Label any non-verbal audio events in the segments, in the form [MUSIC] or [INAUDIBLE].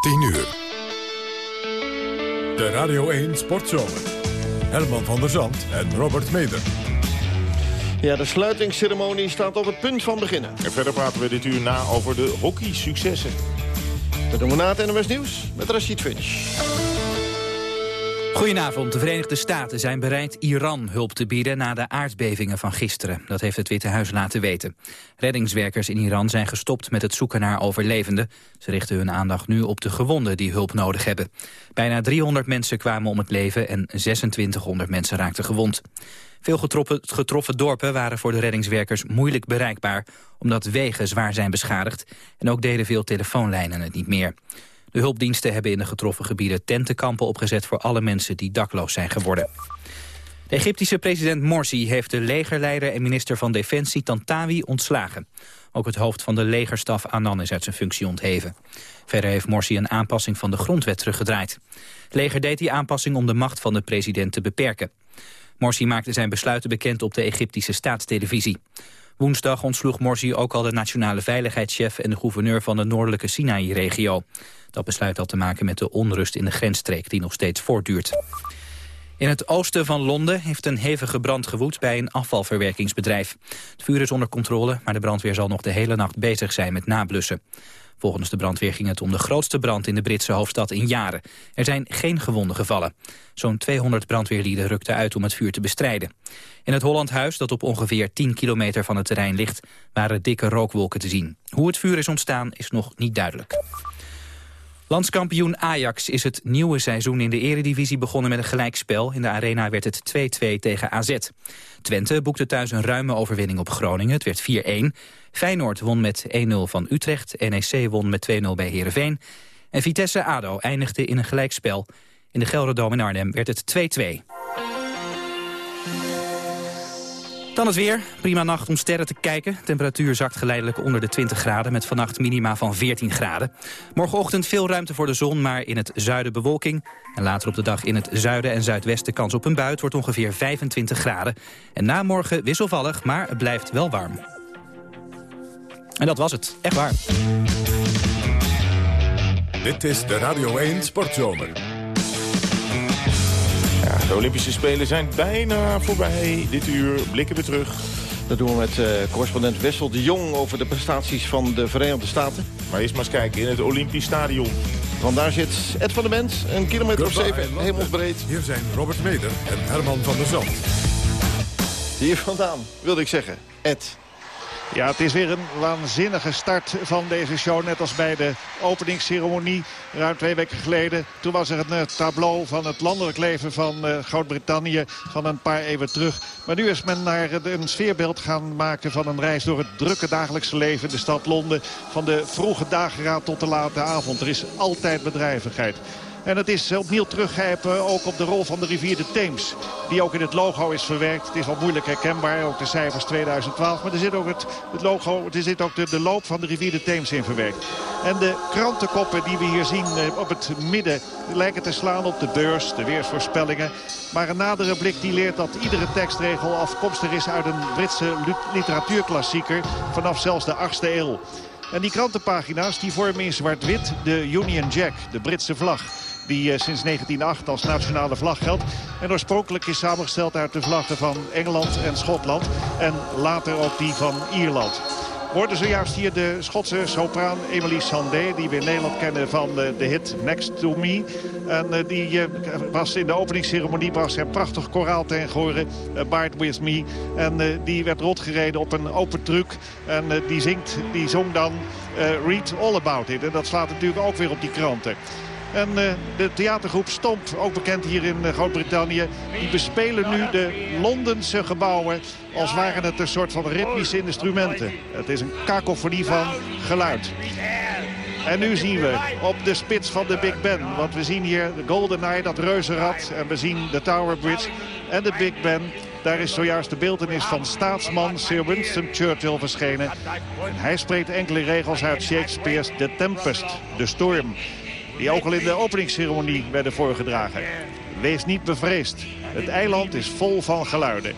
10 uur. De Radio 1 Sportzomer. Herman van der Zand en Robert Meder. Ja, de sluitingsceremonie staat op het punt van beginnen. En verder praten we dit uur na over de hockey-successen. Dat doen we na het NOS Nieuws met Rashid Finch. Goedenavond. De Verenigde Staten zijn bereid Iran hulp te bieden na de aardbevingen van gisteren. Dat heeft het Witte Huis laten weten. Reddingswerkers in Iran zijn gestopt met het zoeken naar overlevenden. Ze richten hun aandacht nu op de gewonden die hulp nodig hebben. Bijna 300 mensen kwamen om het leven en 2600 mensen raakten gewond. Veel getroffen, getroffen dorpen waren voor de reddingswerkers moeilijk bereikbaar... omdat wegen zwaar zijn beschadigd en ook deden veel telefoonlijnen het niet meer. De hulpdiensten hebben in de getroffen gebieden tentenkampen opgezet... voor alle mensen die dakloos zijn geworden. De Egyptische president Morsi heeft de legerleider en minister van Defensie Tantawi ontslagen. Ook het hoofd van de legerstaf Anan is uit zijn functie ontheven. Verder heeft Morsi een aanpassing van de grondwet teruggedraaid. Het leger deed die aanpassing om de macht van de president te beperken. Morsi maakte zijn besluiten bekend op de Egyptische staatstelevisie. Woensdag ontsloeg Morsi ook al de nationale veiligheidschef... en de gouverneur van de noordelijke Sinaï-regio. Dat besluit had te maken met de onrust in de grensstreek die nog steeds voortduurt. In het oosten van Londen heeft een hevige brand gewoed bij een afvalverwerkingsbedrijf. Het vuur is onder controle, maar de brandweer zal nog de hele nacht bezig zijn met nablussen. Volgens de brandweer ging het om de grootste brand in de Britse hoofdstad in jaren. Er zijn geen gewonden gevallen. Zo'n 200 brandweerlieden rukten uit om het vuur te bestrijden. In het Hollandhuis, dat op ongeveer 10 kilometer van het terrein ligt... waren dikke rookwolken te zien. Hoe het vuur is ontstaan is nog niet duidelijk. Landskampioen Ajax is het nieuwe seizoen in de eredivisie begonnen met een gelijkspel. In de arena werd het 2-2 tegen AZ. Twente boekte thuis een ruime overwinning op Groningen. Het werd 4-1. Feyenoord won met 1-0 van Utrecht. NEC won met 2-0 bij Heerenveen. En Vitesse-ADO eindigde in een gelijkspel. In de Gelderdoom in Arnhem werd het 2-2. Dan het weer. Prima nacht om sterren te kijken. Temperatuur zakt geleidelijk onder de 20 graden... met vannacht minima van 14 graden. Morgenochtend veel ruimte voor de zon, maar in het zuiden bewolking. En later op de dag in het zuiden en zuidwesten kans op een buit... wordt ongeveer 25 graden. En na morgen wisselvallig, maar het blijft wel warm. En dat was het. Echt waar. Dit is de Radio 1 Sportzomer. De Olympische Spelen zijn bijna voorbij. Dit uur blikken we terug. Dat doen we met uh, correspondent Wessel de Jong over de prestaties van de Verenigde Staten. Maar eerst maar eens kijken in het Olympisch Stadion. Vandaar zit Ed van der Bent, een kilometer of zeven, hemelsbreed. Hier zijn Robert Meder en Herman van der Zand. Hier vandaan, wilde ik zeggen. Ed. Ja, het is weer een waanzinnige start van deze show. Net als bij de openingsceremonie ruim twee weken geleden. Toen was er een eh, tableau van het landelijk leven van uh, Groot-Brittannië van een paar eeuwen terug. Maar nu is men naar een sfeerbeeld gaan maken van een reis door het drukke dagelijkse leven in de stad Londen. Van de vroege dageraad tot de late avond. Er is altijd bedrijvigheid. En het is opnieuw teruggrijpen ook op de rol van de rivier de Theems. Die ook in het logo is verwerkt. Het is wel moeilijk herkenbaar, ook de cijfers 2012. Maar er zit ook het, het logo, er zit ook de, de loop van de rivier de Theems in verwerkt. En de krantenkoppen die we hier zien eh, op het midden lijken te slaan op de beurs, de weersvoorspellingen. Maar een nadere blik die leert dat iedere tekstregel afkomstig is uit een Britse literatuurklassieker vanaf zelfs de 8e eeuw. En die krantenpagina's die vormen in zwart-wit de Union Jack, de Britse vlag die eh, sinds 1908 als nationale vlag geldt. En oorspronkelijk is samengesteld uit de vlaggen van Engeland en Schotland. En later ook die van Ierland. We hoorden zojuist hier de Schotse sopraan Emily Sandé... die we in Nederland kennen van de, de hit Next to Me. En uh, die was in de openingsceremonie was er prachtig koraal ten horen. Bart With Me. En die werd rotgereden op een open truck. En die, zingt, die zong dan Read All About It. En dat slaat natuurlijk ook weer op die kranten. En uh, de theatergroep Stomp, ook bekend hier in uh, Groot-Brittannië... die bespelen nu de Londense gebouwen als waren het een soort van ritmische instrumenten. Het is een kakofonie van geluid. En nu zien we op de spits van de Big Ben. Want we zien hier de Golden Eye, dat reuzenrad. En we zien de Tower Bridge en de Big Ben. Daar is zojuist de beeldenis van staatsman Sir Winston Churchill verschenen. En hij spreekt enkele regels uit Shakespeare's The Tempest, de storm. Die ook al in de openingsceremonie werden voorgedragen. Wees niet bevreesd. Het eiland is vol van geluiden.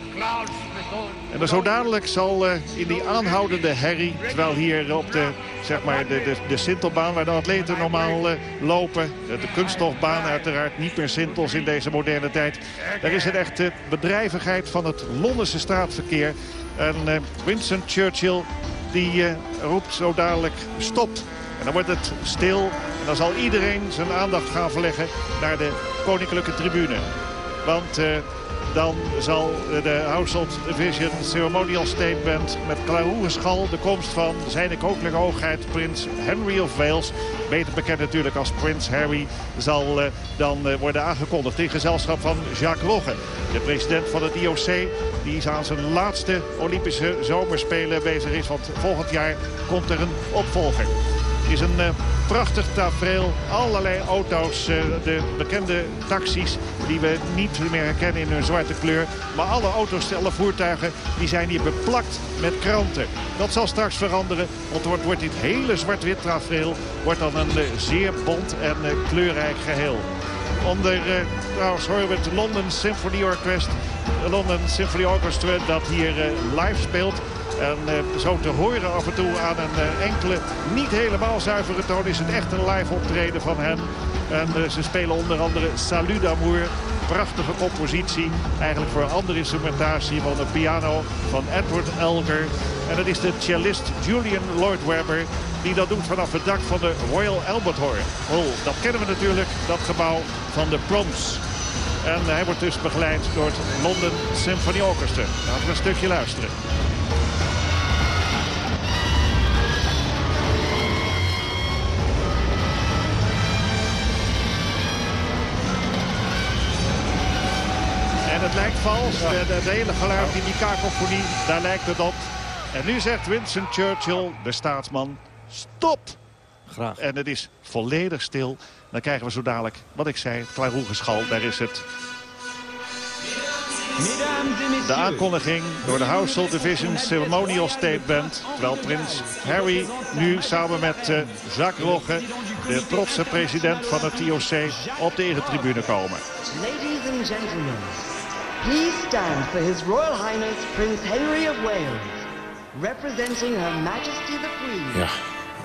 En dan zo dadelijk zal uh, in die aanhoudende herrie... terwijl hier op de, zeg maar de, de, de Sintelbaan waar de atleten normaal uh, lopen... de kunststofbaan uiteraard niet meer Sintels in deze moderne tijd... daar is het echt de bedrijvigheid van het Londense straatverkeer. En Winston Churchill die roept zo dadelijk stop. En dan wordt het stil en dan zal iedereen zijn aandacht gaan verleggen naar de koninklijke tribune. Want dan zal de Household Division Ceremonial State Band met klaroegeschal de komst van zijn koninklijke hoogheid prins Henry of Wales, beter bekend natuurlijk als prins Harry, zal uh, dan uh, worden aangekondigd in gezelschap van Jacques Rogge. De president van het IOC die aan zijn laatste Olympische zomerspelen bezig is, want volgend jaar komt er een opvolger is een uh, prachtig tafereel. Allerlei auto's, uh, de bekende taxis die we niet meer herkennen in hun zwarte kleur. Maar alle auto's, alle voertuigen, die zijn hier beplakt met kranten. Dat zal straks veranderen, want wordt, wordt dit hele zwart-wit tafereel wordt dan een uh, zeer bont en kleurrijk geheel. Onder, trouwens horen we het London Symphony Orchestra, London Symphony Orchestra dat hier live speelt. En uh, zo te horen af en toe aan een uh, enkele niet helemaal zuivere toon is het echt een live optreden van hen. En uh, ze spelen onder andere Salut d'Amour. Prachtige compositie. Eigenlijk voor andere instrumentatie van de piano van Edward Elgar. En dat is de cellist Julian Lloyd Webber. Die dat doet vanaf het dak van de Royal Albert Hall. Dat kennen we natuurlijk, dat gebouw van de Proms. En hij wordt dus begeleid door het London Symphony Orchestra. Laten we een stukje luisteren. Het lijkt vals. Het hele geluid in die kakofonie, daar lijkt het op. En nu zegt Winston Churchill, de staatsman, stop! Graag. En het is volledig stil. Dan krijgen we zo dadelijk, wat ik zei, het klaroegeschal. Daar is het. De aankondiging door de Household Division Ceremonial State Band. Terwijl prins Harry nu samen met uh, Jacques Rogge, de trotse president van het IOC, op de eretribune komen. Ladies and gentlemen. Please stand for His Royal Highness Prince Henry of Wales, representing Her Majesty the Queen. Ja,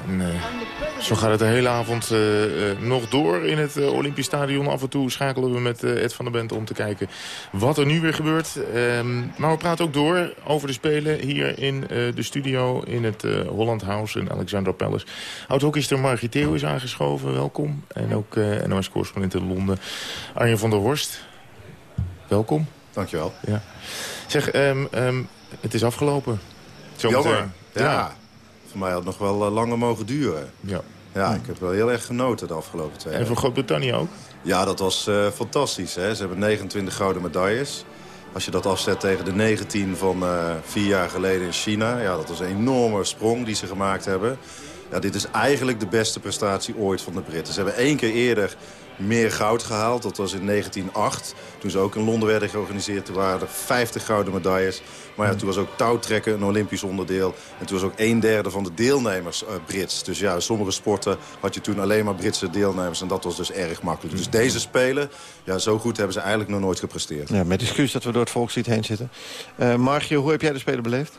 en, uh, zo gaat het de hele avond uh, uh, nog door in het Olympisch Stadion. Af en toe schakelen we met Ed van der Bent om te kijken wat er nu weer gebeurt. Um, maar we praten ook door over de Spelen hier in de studio in het Holland House in Alexandra Palace. Oud-hockeyster Margriet Theo is aangeschoven, welkom. En ook NOS-correspondent in Londen, Arjen van der Horst. Welkom. Dankjewel. Ja. Zeg, um, um, het is afgelopen. Jammer. Ja. ja. Voor mij had het nog wel uh, langer mogen duren. Ja. Ja, ik heb wel heel erg genoten de afgelopen twee jaar. En voor Groot-Brittannië ook? Ja, dat was uh, fantastisch. Hè? Ze hebben 29 gouden medailles. Als je dat afzet tegen de 19 van uh, vier jaar geleden in China... ja, dat was een enorme sprong die ze gemaakt hebben. Ja, dit is eigenlijk de beste prestatie ooit van de Britten. Ze hebben één keer eerder meer goud gehaald. Dat was in 1908. Toen ze ook in Londen werden georganiseerd. Toen waren er 50 gouden medailles. Maar ja, toen was ook touwtrekken een Olympisch onderdeel. En toen was ook een derde van de deelnemers uh, Brits. Dus ja, sommige sporten had je toen alleen maar Britse deelnemers. En dat was dus erg makkelijk. Dus deze Spelen, ja, zo goed hebben ze eigenlijk nog nooit gepresteerd. Ja, met excuus dat we door het volkslied heen zitten. Uh, hoe heb jij de Spelen beleefd?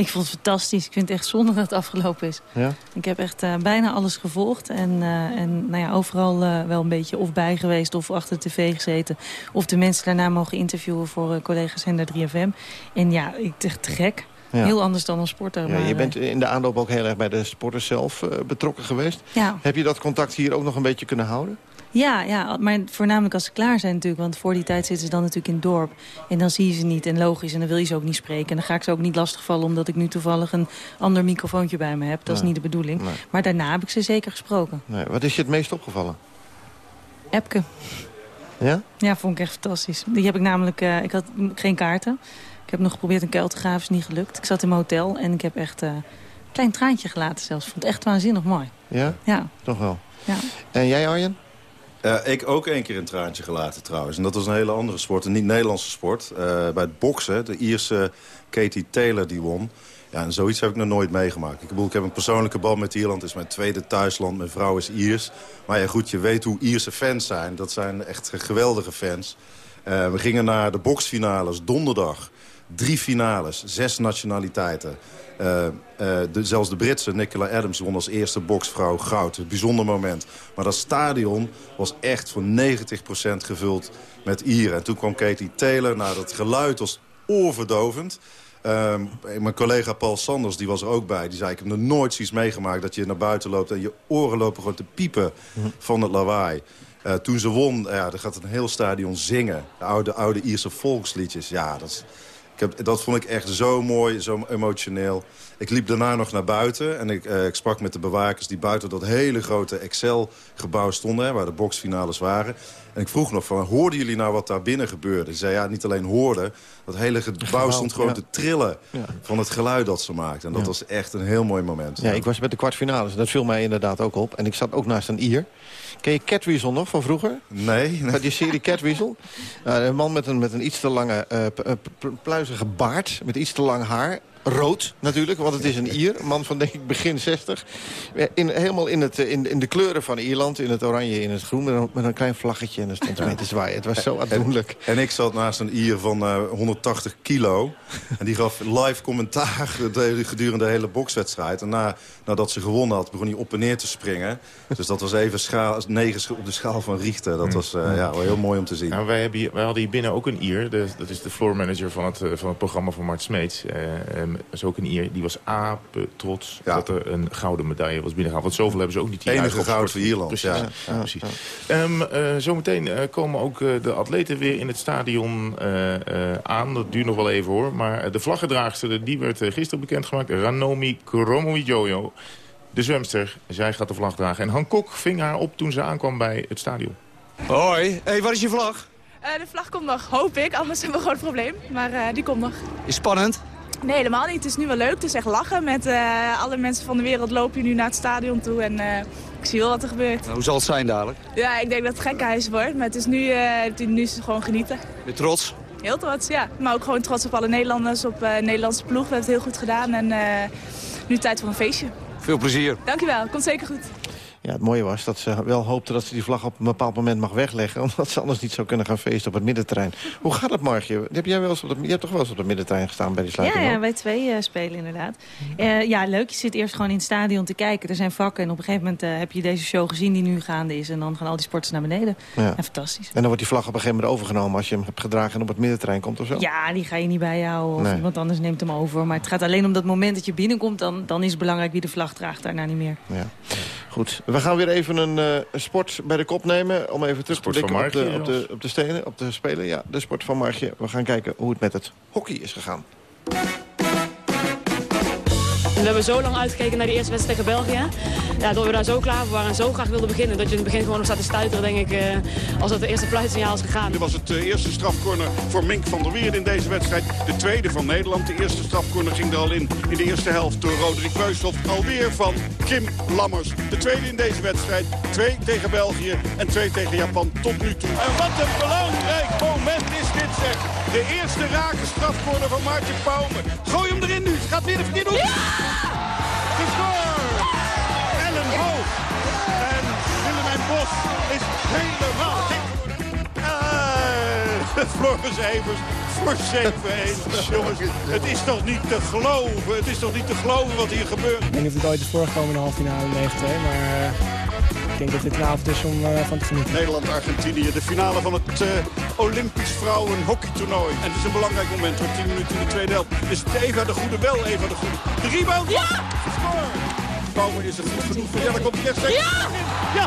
Ik vond het fantastisch. Ik vind het echt zonde dat het afgelopen is. Ja? Ik heb echt uh, bijna alles gevolgd. En, uh, en nou ja, overal uh, wel een beetje of bij geweest of achter de tv gezeten. Of de mensen daarna mogen interviewen voor collega's de 3FM. En ja, ik dacht te gek. Ja. Heel anders dan een sporter. Ja, maar, je bent in de aanloop ook heel erg bij de sporters zelf betrokken geweest. Ja. Heb je dat contact hier ook nog een beetje kunnen houden? Ja, ja, maar voornamelijk als ze klaar zijn natuurlijk. Want voor die tijd zitten ze dan natuurlijk in het dorp. En dan zie je ze niet en logisch. En dan wil je ze ook niet spreken. En dan ga ik ze ook niet lastigvallen... omdat ik nu toevallig een ander microfoontje bij me heb. Dat is niet de bedoeling. Nee. Maar daarna heb ik ze zeker gesproken. Nee. Wat is je het meest opgevallen? Epke. Ja? Ja, vond ik echt fantastisch. Die heb ik namelijk... Uh, ik had geen kaarten. Ik heb nog geprobeerd een kuil te graven, is niet gelukt. Ik zat in mijn hotel en ik heb echt uh, een klein traantje gelaten zelfs. Ik vond het echt waanzinnig mooi. Ja? Ja. Toch wel. Ja. En jij Arjen? Uh, ik ook één keer een traantje gelaten trouwens. En dat was een hele andere sport, een niet-Nederlandse sport. Uh, bij het boksen, de Ierse Katie Taylor die won. Ja, en zoiets heb ik nog nooit meegemaakt. Ik, heb een persoonlijke band met Ierland. Het is mijn tweede thuisland. Mijn vrouw is Iers. Maar ja, goed, je weet hoe Ierse fans zijn. Dat zijn echt geweldige fans. Uh, we gingen naar de boksfinales donderdag Drie finales, zes nationaliteiten. Uh, de, zelfs de Britse Nicola Adams won als eerste boksvrouw goud. Een bijzonder moment. Maar dat stadion was echt voor 90% gevuld met Ieren. En toen kwam Katie Taylor. Nou, dat geluid was oorverdovend. Um, mijn collega Paul Sanders die was er ook bij. Die zei, ik heb nog nooit zoiets meegemaakt dat je naar buiten loopt... en je oren lopen gewoon te piepen van het lawaai. Uh, toen ze won, ja, dan gaat een heel stadion zingen. De oude, oude Ierse volksliedjes. Ja, dat is ik heb, dat vond ik echt zo mooi, zo emotioneel. Ik liep daarna nog naar buiten en ik, uh, ik sprak met de bewakers... die buiten dat hele grote Excel-gebouw stonden... Hè, waar de boxfinales waren. En ik vroeg nog van, hoorden jullie nou wat daar binnen gebeurde? Ze zei, ja, niet alleen hoorden. Dat hele gebouw stond gewoon te trillen van het geluid dat ze maakten. En dat was echt een heel mooi moment. Ja, ik was met de kwartfinales. Dat viel mij inderdaad ook op. En ik zat ook naast een Ier. Ken je Catweasel nog van vroeger? Nee. nee. Die serie Catweasel? [LAUGHS] Nou, een man met een, met een iets te lange uh, pluizige baard. Met iets te lang haar. Rood natuurlijk, want het is een Ier. Een man van denk ik begin 60. In, helemaal in, het, in, in de kleuren van Ierland. In het oranje, in het groen. Met een, met een klein vlaggetje en een stond mee te zwaaien. Het was zo aandoenlijk. En, en, ik zat naast een Ier van uh, 180 kilo. En die gaf live commentaar [LAUGHS] gedurende de hele bokswedstrijd. En na, nadat ze gewonnen had, begon hij op en neer te springen. Dus dat was even schaal, negen op de schaal van Richter. Dat was uh, ja, wel heel mooi om te zien. Nou, wij, hebben hier, wij hadden hier binnen ook een Ier. De, dat is de floor manager van het, van het programma van Mart Smeets. Uh, is ook een Ier. Die was ape trots ja. dat er een gouden medaille was binnengehaald. Want zoveel hebben ze ook niet. Die Enige goud voor Ierland. Precies. Ja. Ja, precies. Um, uh, zometeen uh, komen ook uh, de atleten weer in het stadion aan. Dat duurt nog wel even hoor. Maar de vlaggedraagster die werd gisteren bekendgemaakt. Ranomi Kromowidjojo. De zwemster. Zij gaat de vlag dragen. En Han Kok ving haar op toen ze aankwam bij het stadion. Hoi. Hey, waar is je vlag? de vlag komt nog, hoop ik. Anders hebben we gewoon een probleem. Maar die komt nog. Is spannend? Nee, helemaal niet. Het is nu wel leuk. Het is echt lachen. Met uh, alle mensen van de wereld lopen nu naar het stadion toe. En uh, ik zie wel wat er gebeurt. Nou, hoe zal het zijn dadelijk? Ja, ik denk dat het gekkenhuis wordt. Maar het is nu, uh, nu is het gewoon genieten. Ben trots? Heel trots, ja. Maar ook gewoon trots op alle Nederlanders, op de Nederlandse ploeg. We hebben het heel goed gedaan. En nu tijd voor een feestje. Veel plezier. Dankjewel. Komt zeker goed. Ja, het mooie was dat ze wel hoopte dat ze die vlag op een bepaald moment mag wegleggen. [LAUGHS] Omdat ze anders niet zou kunnen gaan feesten op het middenterrein. Hoe gaat het, Margje? Heb jij wel eens op het, je hebt toch wel eens op het middenterrein gestaan bij die sluiting? Ja, ja wij twee uh, spelen inderdaad. Uh, ja, leuk. Je zit eerst gewoon in het stadion te kijken. Er zijn vakken en op een gegeven moment uh, heb je deze show gezien die nu gaande is. En dan gaan al die sporters naar beneden. Ja. En fantastisch. En dan wordt die vlag op een gegeven moment overgenomen als je hem hebt gedragen en op het middenterrein komt of zo? Ja, die ga je niet bijhouden of nee. iemand anders neemt hem over. Maar het gaat alleen om dat moment dat je binnenkomt. Dan, dan is het belangrijk wie de vlag draagt, daarna niet meer. Ja. Goed, we gaan weer even een uh, sport bij de kop nemen. Om even terug te blikken op de, op, de, op de stenen, op de spelen. Ja, de sport van Margje. We gaan kijken hoe het met het hockey is gegaan. We hebben zo lang uitgekeken naar die eerste wedstrijd tegen België. Ja, dat we daar zo klaar voor waren en zo graag wilden beginnen... dat je in het begin gewoon nog staat te stuiteren, denk ik... Eh, als dat de eerste fluitsignaal is gegaan. Dit was het uh, eerste strafcorner voor Mink van der Weerde in deze wedstrijd. De tweede van Nederland. De eerste strafcorner ging er al in in de eerste helft door Roderick Beushoff. Alweer van Kim Lammers. De tweede in deze wedstrijd. Twee tegen België en twee tegen Japan tot nu toe. En wat een belangrijk moment is dit zeg. De eerste rake strafcorner van Maartje Pauwme. Gooi hem erin nu. Ze gaat weer de verkeerde hoek. Ja! Gescoord! Ellen Hoog. En Willemijn Bos is helemaal dik uh, Floris Evers voor 7-1. Jongens, het is toch niet te geloven. Het is toch niet te geloven wat hier gebeurt. Ik weet niet of het ooit is voorgekomen in de halve finale 9-2, maar... Ik denk dat dit een avond is om uh, van te genieten. Nederland-Argentinië, de finale van het uh, Olympisch vrouwen hockeytoernooi. En het is een belangrijk moment voor 10 minuten in de tweede helft. Is het Eva de Goede, wel Eva de Goede. De rebound, ja! gescoord! Bouwman is het goed genoeg voor. Ja, dan komt hij rechtstreeks ja! Ja!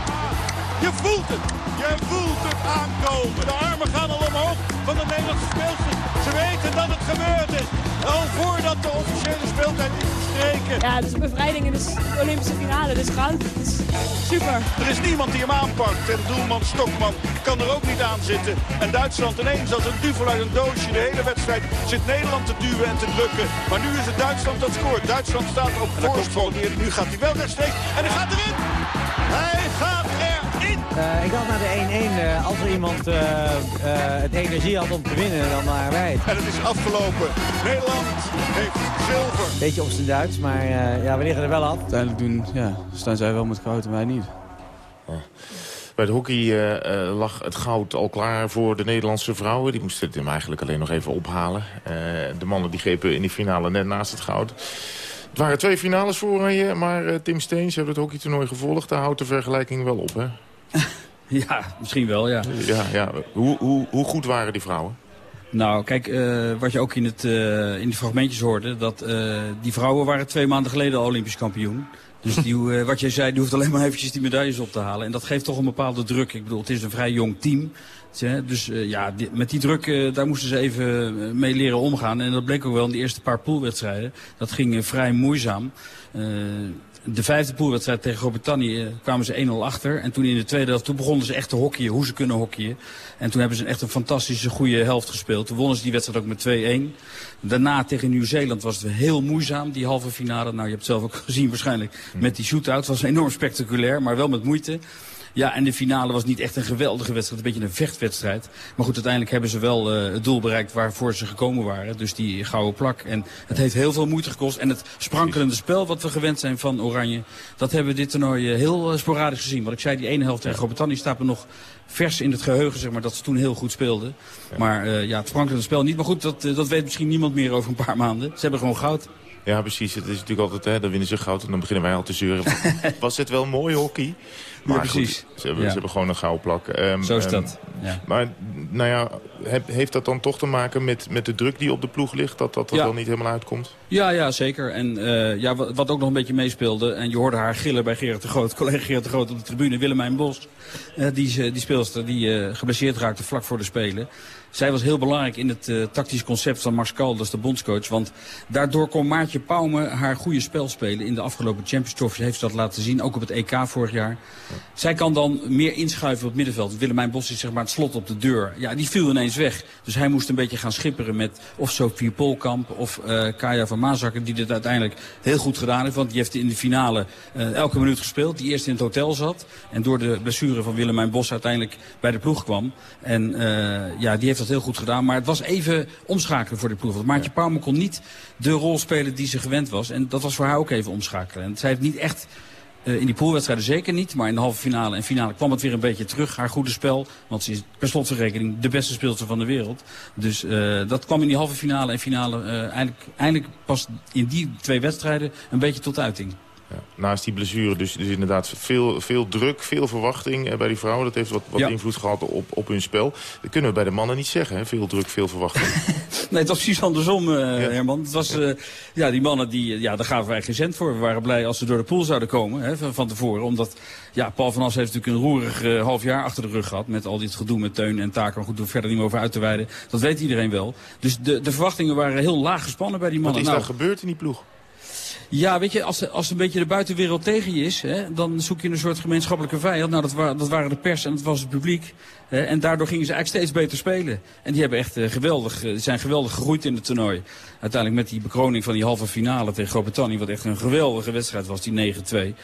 [LAUGHS] Je voelt het! Je voelt het aankomen. De armen gaan al omhoog van de Nederlandse speelsters. Ze weten dat het gebeurd is. Al voordat de officiële speeltijd is Ja, het is een bevrijding in de Olympische finale. Het is goud. Het is super. Er is niemand die hem aanpakt. En doelman Stokman kan er ook niet aan zitten. En Duitsland ineens als een duvel uit een doosje. De hele wedstrijd zit Nederland te duwen en te drukken. Maar nu is het Duitsland dat scoort. Duitsland staat op voorsprong. Nu gaat hij wel rechtstreeks. En hij gaat erin. Hij gaat erin. Uh, ik had naar de 1-1. Uh, als er iemand uh, het energie had om te winnen, dan waren wij. En het is afgelopen. Nederland heeft zilver. Beetje op zijn Duits, maar ja, we liggen er wel af. Uiteindelijk doen, ja, staan zij wel met goud en wij niet. Ja. Bij de hockey eh, eh, lag het goud al klaar voor de Nederlandse vrouwen. Die moesten het hem eigenlijk alleen nog even ophalen. Eh, de mannen die grepen in die finale net naast het goud. Het waren twee finales voor Oranje, maar Tim Steens heeft het hockeytoernooi gevolgd. Daar houdt de vergelijking wel op, hè? [LAUGHS] ja, misschien wel, ja. ja, ja. Hoe, hoe, hoe goed waren die vrouwen? Nou, kijk, wat je ook in, het, in de fragmentjes hoorde... dat die vrouwen waren twee maanden geleden Olympisch kampioen. Dus die, wat jij zei, die hoeft alleen maar eventjes die medailles op te halen. En dat geeft toch een bepaalde druk. Ik bedoel, het is een vrij jong team. Dus ja, die, met die druk, daar moesten ze even mee leren omgaan. En dat bleek ook wel in de eerste paar poolwedstrijden. Dat ging vrij moeizaam de vijfde poolwedstrijd tegen Groot-Brittannië eh, kwamen ze 1-0 achter. En toen in de tweede helft, toen begonnen ze echt te hockeyen, hoe ze kunnen hockeyen. En toen hebben ze echt een fantastische goede helft gespeeld. Toen wonnen ze die wedstrijd ook met 2-1. Daarna tegen Nieuw-Zeeland was het heel moeizaam, die halve finale. Nou, je hebt het zelf ook [LAUGHS] gezien waarschijnlijk met die shootout. Het was enorm spectaculair, maar wel met moeite. Ja, en de finale was niet echt een geweldige wedstrijd. Een beetje een vechtwedstrijd. Maar goed, uiteindelijk hebben ze wel uh, het doel bereikt waarvoor ze gekomen waren. Dus die gouden plak. En het heeft heel veel moeite gekost. En het sprankelende spel wat we gewend zijn van Oranje... dat hebben we dit toernooi uh, heel uh, sporadisch gezien. Wat ik zei, die ene helft tegen Groot-Brittannië staat me nog vers in het geheugen, zeg maar, dat ze toen heel goed speelden. Maar ja, het sprankelende spel niet. Maar goed, dat, dat weet misschien niemand meer over een paar maanden. Ze hebben gewoon goud. Ja, precies. Het is natuurlijk altijd, hè, dan winnen ze goud en dan beginnen wij al te zeuren. [LAUGHS] Was het wel mooi hockey? Maar precies. ze, hebben, ze hebben gewoon een gouden plak. Um, Zo is dat. Ja. Maar nou ja, heeft dat dan toch te maken met, met de druk die op de ploeg ligt? Dat dat er ja. wel niet helemaal uitkomt? Ja, ja zeker. En uh, ja, wat, wat, ook nog een beetje meespeelde... en je hoorde haar gillen bij Gerard de Groot, [LAUGHS] collega Gerard de Groot op de tribune... Willemijn Bos, uh, die, die speelster die uh, geblesseerd raakte vlak voor de Spelen... Zij was heel belangrijk in het uh, tactisch concept van Max Kalders, de bondscoach. Want daardoor kon Maartje Pauwme haar goede spel spelen. In de afgelopen Champions Trophy heeft dat laten zien. Ook op het EK vorig jaar. Zij kan dan meer inschuiven op het middenveld. Willemijn Bos is zeg maar het slot op de deur. Ja, die viel ineens weg. Dus hij moest een beetje gaan schipperen met of Sophie Polkamp of uh, Kaya van Maasakker. Die dit uiteindelijk heel goed gedaan heeft. Want die heeft in de finale uh, elke minuut gespeeld. Die eerst in het hotel zat. En door de blessure van Willemijn Bos uiteindelijk bij de ploeg kwam. En ja, die heeft dat heel goed gedaan. Maar het was even omschakelen voor de ploeg. Want Maartje Pauwme kon niet de rol spelen die ze gewend was. En dat was voor haar ook even omschakelen. En zij heeft niet echt... Uh, in die poolwedstrijden zeker niet, maar in de halve finale en finale kwam het weer een beetje terug. Haar goede spel, want ze is per slotverrekening de beste speelster van de wereld. Dus uh, dat kwam in die halve finale en finale uh, eindelijk, eindelijk pas in die twee wedstrijden een beetje tot uiting. Ja, naast die blessure dus, dus inderdaad veel, veel druk, veel verwachting eh, bij die vrouwen. Dat heeft wat, wat invloed gehad op, op hun spel. Dat kunnen we bij de mannen niet zeggen, hè? veel druk, veel verwachting. [LAUGHS] nee, het was precies andersom, uh, ja. Herman. Het was, uh, ja, die mannen, die, ja, daar gaven wij geen cent voor. We waren blij als ze door de pool zouden komen hè, van, van tevoren. Omdat ja, Paul van As heeft natuurlijk een roerig uh, half jaar achter de rug gehad. Met al dit gedoe met Teun en Taken. Maar goed, door verder niet meer over uit te wijden. Dat weet iedereen wel. Dus de, de verwachtingen waren heel laag gespannen bij die mannen. Wat is nou, daar gebeurd in die ploeg? Ja, weet je, als, als een beetje de buitenwereld tegen je is, hè, dan zoek je een soort gemeenschappelijke vijand. Nou, dat, dat waren de pers en dat was het publiek. En daardoor gingen ze eigenlijk steeds beter spelen. En die hebben echt uh, geweldig, uh, zijn geweldig gegroeid in het toernooi. Uiteindelijk met die bekroning van die halve finale tegen Groot-Brittannië, wat echt een geweldige wedstrijd was, die 9-2.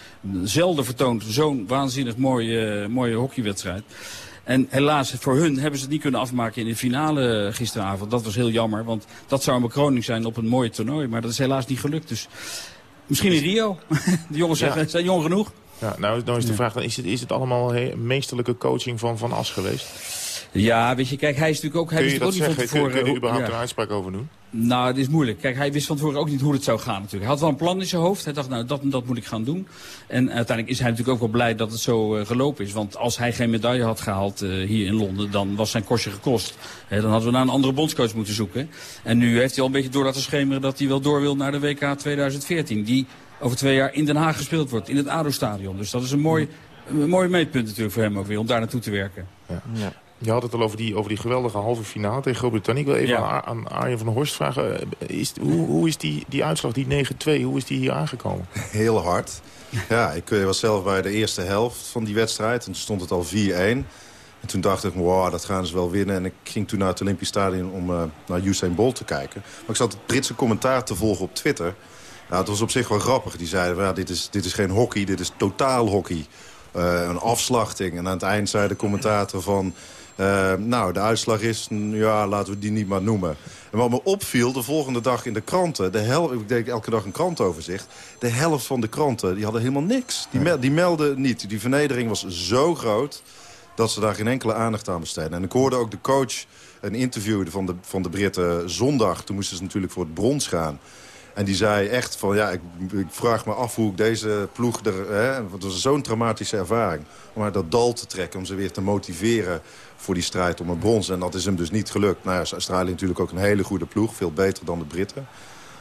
Zelden vertoond zo'n waanzinnig mooie, uh, mooie hockeywedstrijd. En helaas, voor hun hebben ze het niet kunnen afmaken in de finale gisteravond. Dat was heel jammer, want dat zou een bekroning zijn op een mooi toernooi. Maar dat is helaas niet gelukt. Dus misschien in Rio. De jongens zeggen, ja. zijn jong genoeg. Ja, nou, nou is de vraag, is het, is het allemaal meesterlijke coaching van Van As geweest? Ja, weet je, kijk, hij is natuurlijk ook... Hij kun je dat ook niet zeggen? van tevoren, kun, kun je überhaupt ja. een uitspraak over doen? Nou, het is moeilijk. Kijk, hij wist van tevoren ook niet hoe het zou gaan natuurlijk. Hij had wel een plan in zijn hoofd. Hij dacht, nou, dat en dat moet ik gaan doen. En uiteindelijk is hij natuurlijk ook wel blij dat het zo uh, gelopen is. Want als hij geen medaille had gehaald uh, hier in Londen, dan was zijn kostje gekost. He, dan hadden we naar een andere bondscoach moeten zoeken. En nu heeft hij al een beetje door laten schemeren dat hij wel door wil naar de WK 2014. Die over twee jaar in Den Haag gespeeld wordt, in het ADO-stadion. Dus dat is een mooi, een mooi meetpunt natuurlijk voor hem ook weer, om daar naartoe te werken. Ja. ja. Je had het al over die, over die geweldige halve finale tegen Groot-Brittannië. Ik wil even ja. aan, Arjen van der Horst vragen. Is, hoe, hoe is die, die uitslag, die 9-2, hoe is die hier aangekomen? [LAUGHS] Heel hard. Ja, ik was zelf bij de eerste helft van die wedstrijd. En toen stond het al 4-1. En toen dacht ik, wow, dat gaan ze wel winnen. En ik ging toen naar het Olympisch Stadion om uh, naar Usain Bolt te kijken. Maar ik zat het Britse commentaar te volgen op Twitter. Nou, het was op zich wel grappig. Die zeiden, ja, dit, is, dit is geen hockey, dit is totaal hockey. Uh, een afslachting. En aan het eind zei de commentator van... Uh, nou, de uitslag is, ja, laten we die niet maar noemen. En wat me opviel, de volgende dag in de kranten... De hel, ik deed elke dag een krantoverzicht... de helft van de kranten, die hadden helemaal niks. Die, die melden niet. Die vernedering was zo groot dat ze daar geen enkele aandacht aan besteden. En ik hoorde ook de coach een interview van de, van de Britten zondag. Toen moesten ze natuurlijk voor het brons gaan. En die zei echt van, ja, ik, ik vraag me af hoe ik deze ploeg... Er, hè, het was zo'n traumatische ervaring. Om uit dat dal te trekken, om ze weer te motiveren voor die strijd om het brons. En dat is hem dus niet gelukt. Nou ja, Australië natuurlijk ook een hele goede ploeg. Veel beter dan de Britten.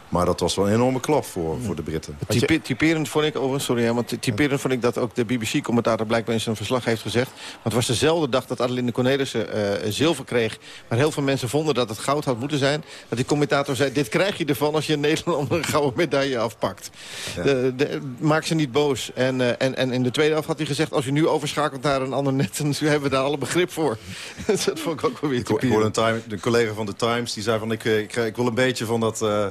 Maar dat was wel een enorme klap voor, voor de Britten. Type, typerend vond ik, oh, sorry, want typerend vond ik dat ook de BBC-commentator blijkbaar in zijn verslag heeft gezegd. Want het was dezelfde dag dat Adeline Cornelissen uh, zilver kreeg. Maar heel veel mensen vonden dat het goud had moeten zijn. Dat die commentator zei, dit krijg je ervan als je in Nederland een gouden medaille afpakt. Ja. De, de, maak ze niet boos. En, uh, en, en in de tweede helft had hij gezegd, als u nu overschakelt naar een ander net, dan hebben we daar alle begrip voor. [LAUGHS] dat vond ik ook wel weer Ik hoorde een, time, de collega van de Times, die zei van, ik, ik, ik wil een beetje van dat... Uh,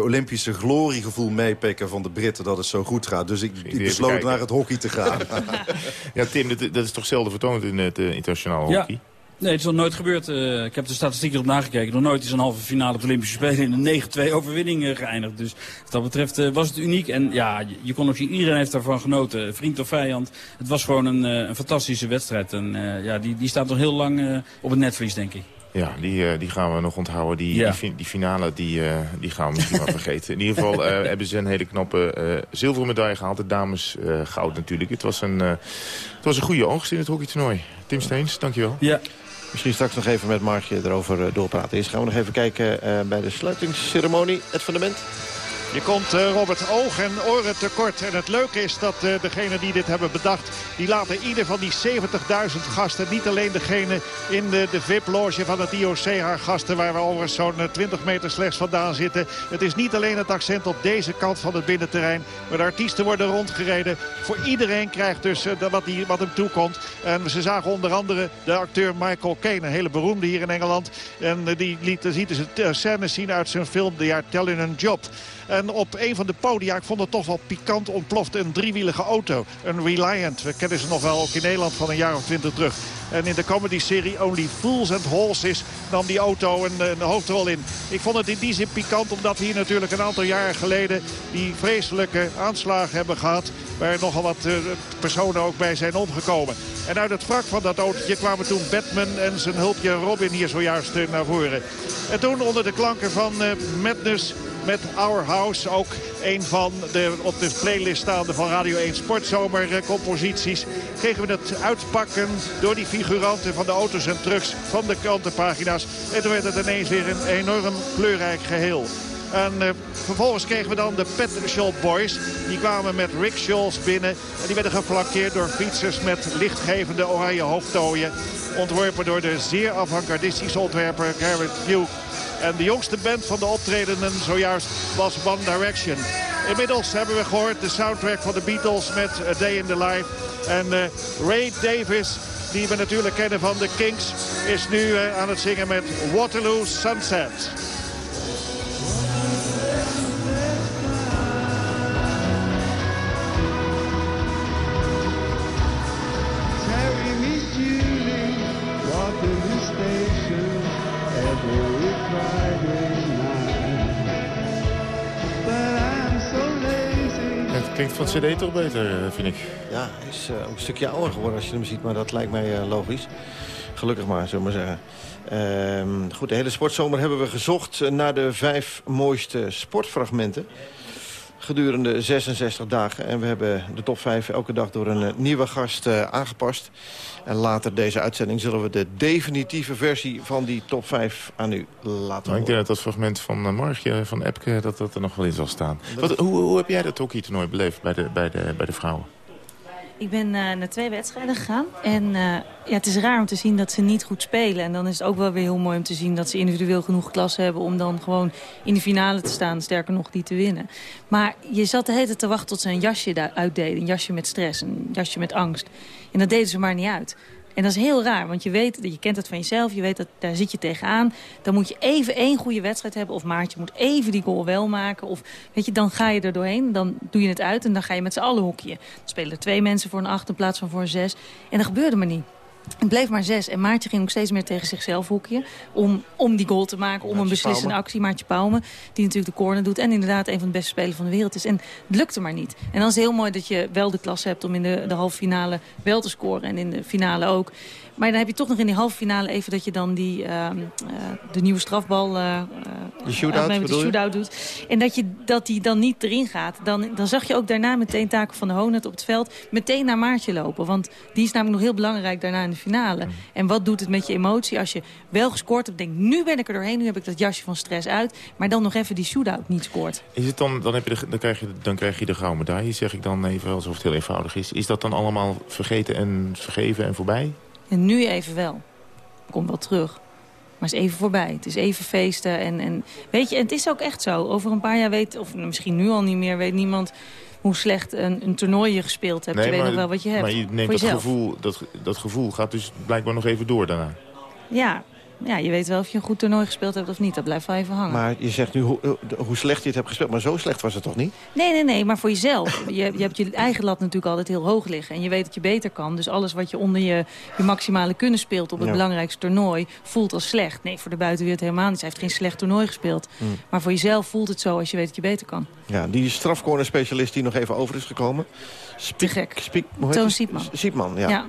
Olympische gloriegevoel meepikken van de Britten dat het zo goed gaat. Dus ik, ik besloot naar het hockey te gaan. [LAUGHS] [LAUGHS] ja, Tim, dat, dat, is toch zelden vertoond in het uh, internationaal hockey? Ja. Nee, het is nog nooit gebeurd. Uh, ik heb de statistieken op nagekeken. Nog nooit is een halve finale op de Olympische Spelen in een 9-2 overwinning uh, geëindigd. Dus wat dat betreft uh, was het uniek. En ja, je, je, kon ook zien, iedereen heeft daarvan genoten. Vriend of vijand. Het was gewoon een, een fantastische wedstrijd. En ja, die, die staat nog heel lang op het netvlies, denk ik. Ja, die, uh, die gaan we nog onthouden. Die, ja. die, die, finale die, uh, die gaan we misschien wel [LAUGHS] vergeten. In ieder geval uh, hebben ze een hele knappe zilveren medaille gehaald. De dames goud natuurlijk. Het was, een, het was een goede oogst in het hockeytoernooi. Tim Steens, dankjewel. Ja. Misschien straks nog even met Markje erover doorpraten. Eerst gaan we nog even kijken bij de sluitingsceremonie. Het fundament. Je komt uh, Robert oog en oren tekort. En het leuke is dat uh, degenen die dit hebben bedacht... die laten ieder van die 70.000 gasten... niet alleen degene in de, de VIP-loge van het IOC... haar gasten waar we over zo'n 20 eh, meter slechts vandaan zitten. Het is niet alleen het accent op deze kant van het binnenterrein... maar de artiesten worden rondgereden. Voor iedereen krijgt dus wat, die, wat hem toekomt. En ze zagen onder andere de acteur Michael Caine... een hele beroemde hier in Engeland. En die liet, ziet dus een scène zien uit zijn film The Art Telling a Job... En op een van de podia, ik vond het toch wel pikant, ontploft een driewielige auto. Een Reliant. We kennen ze nog wel ook in Nederland van een jaar of twintig terug. En in de comedy-serie Only Fools and Horses nam die auto een, een, hoofdrol in. Ik vond het in die zin pikant omdat hier natuurlijk een aantal jaren geleden... die vreselijke aanslagen hebben gehad... waar nogal wat uh, personen ook bij zijn omgekomen. En uit het wrak van dat autootje kwamen toen Batman en zijn hulpje Robin hier zojuist uh, naar voren. En toen onder de klanken van uh, Madness met Our House. Ook een van de op de playlist staande van Radio 1 Sportzomer composities. Kregen we het uitpakken door die figuranten van de auto's en trucks van de krantenpagina's. En toen werd het ineens weer een enorm kleurrijk geheel. En uh, vervolgens kregen we dan de Pet Shop Boys. Die kwamen met rickshaws binnen. En die werden geflankeerd door fietsers met lichtgevende oranje hoofdtooien. Ontworpen door de zeer avant-gardistische ontwerper Garrett Duke. En de jongste band van de optredenden zojuist was One Direction. Inmiddels hebben we gehoord de soundtrack van de Beatles met A Day in the Life. En uh, Ray Davis, die we natuurlijk kennen van de Kings, is nu uh, aan het zingen met Waterloo Sunset. Klinkt van cd toch beter, vind ik. Ja, hij is uh, een stukje ouder geworden als je hem ziet, maar dat lijkt mij uh, logisch. Gelukkig maar, zullen we maar zeggen. Uh, goed, de hele sportzomer hebben we gezocht naar de vijf mooiste sportfragmenten gedurende 66 dagen. En we hebben de top 5 elke dag door een nieuwe gast uh, aangepast. En later deze uitzending zullen we de definitieve versie van die top 5 aan u laten nou, horen. Ik denk dat dat fragment van uh, Margje van Epke dat dat er nog wel in zal staan. Wat, hoe, hoe heb jij dat hockeytoernooi beleefd bij de, bij, de, bij de vrouwen? Ik ben uh, naar twee wedstrijden gegaan. En uh, ja, het is raar om te zien dat ze niet goed spelen. En dan is het ook wel weer heel mooi om te zien dat ze individueel genoeg klasse hebben... om dan gewoon in de finale te staan, sterker nog, die te winnen. Maar je zat de hele tijd te wachten tot ze een jasje uitdeden. Een jasje met stress, een jasje met angst. En dat deden ze maar niet uit. En dat is heel raar, want je weet, je kent het van jezelf. Je weet dat daar zit je tegenaan. Dan moet je even één goede wedstrijd hebben. Of Maartje moet even die goal wel maken. Of weet je, dan ga je er doorheen. Dan doe je het uit en dan ga je met z'n allen hockeyen. Dan spelen er twee mensen voor een acht in plaats van voor een zes. En dat gebeurde maar niet. Het bleef maar zes. En Maartje ging ook steeds meer tegen zichzelf hoekje. Om, om die goal te maken, om een beslissende actie. Maartje Pauwme, die natuurlijk de corner doet. En inderdaad een van de beste spelers van de wereld is. En het lukte maar niet. En dan is het heel mooi dat je wel de klasse hebt om in de, de halve finale wel te scoren. En in de finale ook. Maar dan heb je toch nog in die halve finale even dat je dan die, ehm, eh, de nieuwe strafbal... eh, eh, De shootout, de je? shootout doet. En dat, je, dat die dan niet erin gaat. Dan, dan zag je ook daarna meteen Taken van de Honet op het veld... meteen naar Maartje lopen. Want die is namelijk nog heel belangrijk daarna in de finale. En wat doet het met je emotie als je wel gescoord hebt... denkt, nu ben ik er doorheen, nu heb ik dat jasje van stress uit... maar dan nog even die shootout niet scoort. Is het dan, dan, heb je de, dan, krijg je, dan krijg je de gouden medaille, zeg ik dan even, alsof het heel eenvoudig is. Is dat dan allemaal vergeten en vergeven en voorbij? En nu even wel. Komt wel terug. Maar het is even voorbij. Het is even feesten. En, en, weet je, en het is ook echt zo. Over een paar jaar weet, of misschien nu al niet meer, weet niemand hoe slecht een, een toernooi je gespeeld hebt. je weet nog wel wat je hebt. Maar je neemt dat gevoel, dat, dat gevoel gaat dus blijkbaar nog even door daarna. Ja. Ja, je weet wel of je een goed toernooi gespeeld hebt of niet. Dat blijft wel even hangen. Maar je zegt nu hoe, hoe slecht je het hebt gespeeld. Maar zo slecht was het toch niet? Nee, nee, nee, maar voor jezelf. Je, je hebt je eigen lat natuurlijk altijd heel hoog liggen. En je weet dat je beter kan. Dus alles wat je onder je, je maximale kunnen speelt op het Ja. belangrijkste toernooi... voelt als slecht. Nee, voor de buitenwereld helemaal niet. Hij heeft geen slecht toernooi gespeeld. Hmm. Maar voor jezelf voelt het zo als je weet dat je beter kan. Ja, die strafcorner-specialist die nog even over is gekomen. Spiek, Te gek. Spiek, Toon? Siepman. Siepman, ja. Ja.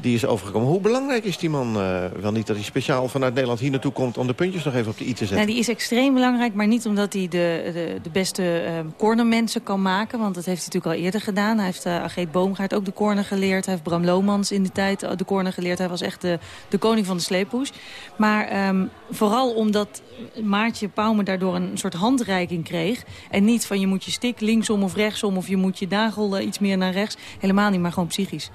Die is overgekomen. Hoe belangrijk is die man eh, wel niet dat hij speciaal vanuit Nederland hier naartoe komt... om de puntjes nog even op de i te zetten? Nou, die is extreem belangrijk, maar niet omdat hij de, de, de beste eh, cornermensen kan maken. Want dat heeft hij natuurlijk al eerder gedaan. Hij heeft uh, Ageet Boomgaard ook de corner geleerd. Hij heeft Bram Lomans in de tijd de corner geleerd. Hij was echt de, de koning van de sleephoes. Maar ehm, vooral omdat Maartje Pauwme daardoor een soort handreiking kreeg. En niet van je moet je stik linksom of rechtsom... of je moet je nagel eh, iets meer naar rechts. Helemaal niet, maar gewoon psychisch.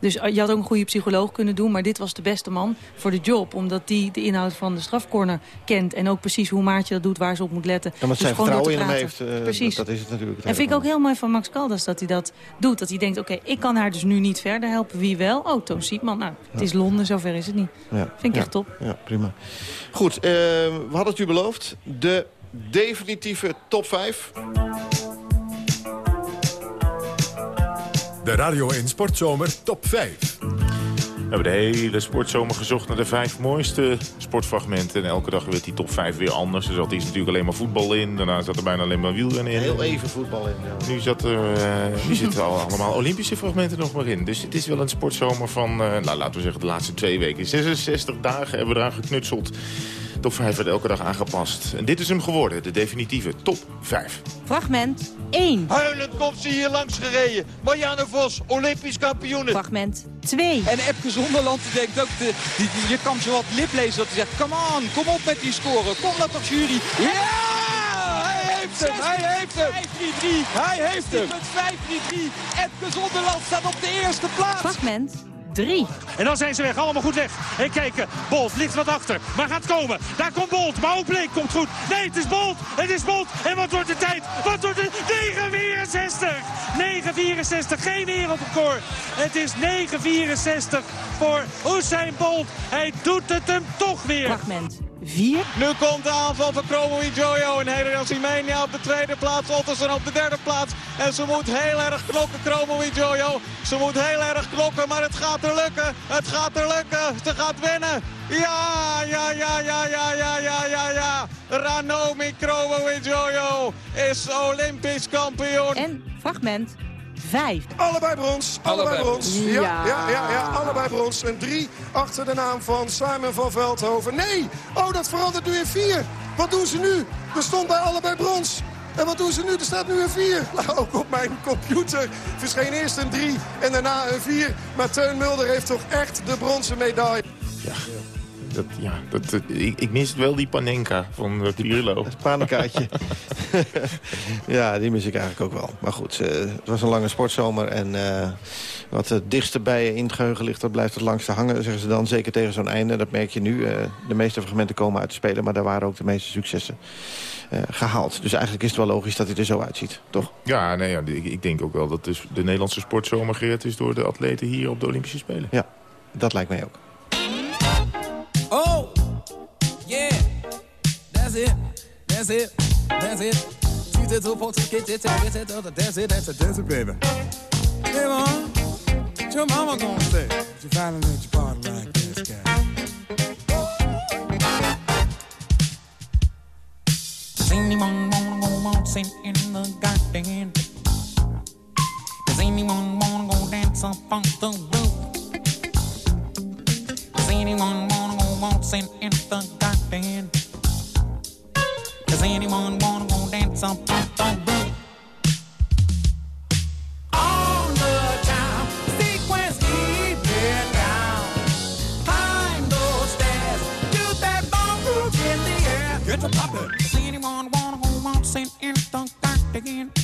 Dus uh, je had ook een goede psycholoog kunnen doen. Maar dit was de beste man voor de job. Omdat die de inhoud van de strafcorner kent. En ook precies hoe Maartje dat doet, waar ze op moet letten. Ja, maar Dus zijn vertrouwen in hem heeft, eh, Precies. dat, dat is het natuurlijk. het En vind ik ook heel mooi van Max Caldas dat hij dat doet. Dat hij denkt, oké, ik kan haar dus nu niet verder helpen. Wie wel? Oh, Toon Siepman. Nou, het is Londen, zover is het niet. Ja. Vind ik echt top. Ja, prima. Goed, eh, we hadden het u beloofd. De definitieve top 5. De Radio 1 Sportzomer top 5. We hebben de hele sportzomer gezocht naar de vijf mooiste sportfragmenten. En elke dag werd die top 5 weer anders. Er zat eerst natuurlijk alleen maar voetbal in. Daarna zat er bijna alleen maar wielrennen in. Heel even voetbal in. Ja. Nu, zat er, eh, nu zitten al [LAUGHS] allemaal Olympische fragmenten nog maar in. Dus het is wel een sportzomer van, eh, nou, laten we zeggen, de laatste twee weken. 66 dagen hebben we eraan geknutseld. Top 5 werd elke dag aangepast. En dit is hem geworden, de definitieve top 5. Fragment 1. Huilend komt ze hier langs gereden. Marianne Vos, Olympisch kampioen. Fragment 2. En Epke Zonderland denkt ook, de, die, die- je kan zo wat lip lezen dat hij zegt... Come on, kom op met die score. Kom dat toch jury. Ja! Hij heeft hem, hij heeft hem. 5-3-3. Hij heeft hem. 5-3-3. Epke Zonderland staat op de eerste plaats. Fragment 3. En dan zijn ze weg, allemaal goed weg. En kijken, Bolt ligt wat achter, maar gaat komen. Daar komt Bolt, maar ook Bleek komt goed. Nee, het is Bolt, het is Bolt. En wat wordt de tijd? Wat wordt de 9,64? 9,64, geen wereldrecord. Het is 9,64 voor Usain Bolt. Hij doet het hem toch weer. Fragment 4. Nu komt de aanval van Chromo Jojo en Helen Simenia op de tweede plaats. Ottersen op de derde plaats. En ze moet heel erg klokken, Chromo Jojo. Ze moet heel erg klokken, maar het gaat er lukken. Het gaat er lukken. Ze gaat winnen. Ja, ja, ja, ja, ja, ja, ja, ja, ja. Ranomi Chromo Jojo is Olympisch kampioen. En fragment 5. Allebei brons, allebei, Allebei brons. Ja, Ja. ja, ja, ja, allebei brons. En drie achter de naam van Simon van Veldhoven. Nee, oh, dat verandert nu in vier. Wat doen ze nu? Er stond bij allebei brons. En wat doen ze nu? Er staat nu een 4. [LAUGHS] Nou, ook op mijn computer verscheen eerst een 3 en daarna een 4. Maar Teun Mulder heeft toch echt de bronzen medaille. Dat, ja, dat, ik, ik mis wel die Panenka van Pierlo. Het panenkaatje. [LAUGHS] ja, die mis ik eigenlijk ook wel. Maar goed, eh, het was een lange sportzomer. En eh, wat het dichtste bij je in het geheugen ligt... dat blijft het langste hangen, zeggen ze dan. Zeker tegen zo'n einde. Dat merk je nu. De meeste fragmenten komen uit de Spelen... maar daar waren ook de meeste successen eh, gehaald. Dus eigenlijk is het wel logisch dat hij er zo uitziet, toch? Ja, nee, ja ik, ik denk ook wel dat dus de Nederlandse sportzomer gered is... door de atleten hier op de Olympische Spelen. Ja, dat lijkt mij ook. That's it, that's it, that's it. Two to two, four to get it, get it, that's it, that's it, baby. Hey, man, What your mama gonna say? If you finally let your party like this guy. Does anyone wanna go waltzing in the garden? Does anyone wanna go dance up on the roof? Does anyone wanna go waltzing in the garden? Does anyone wanna go dance on the roof? On the time, sequence down. Those stairs, do that in the air. Get to poppin'. Does anyone wanna go waltzing in the garden? Does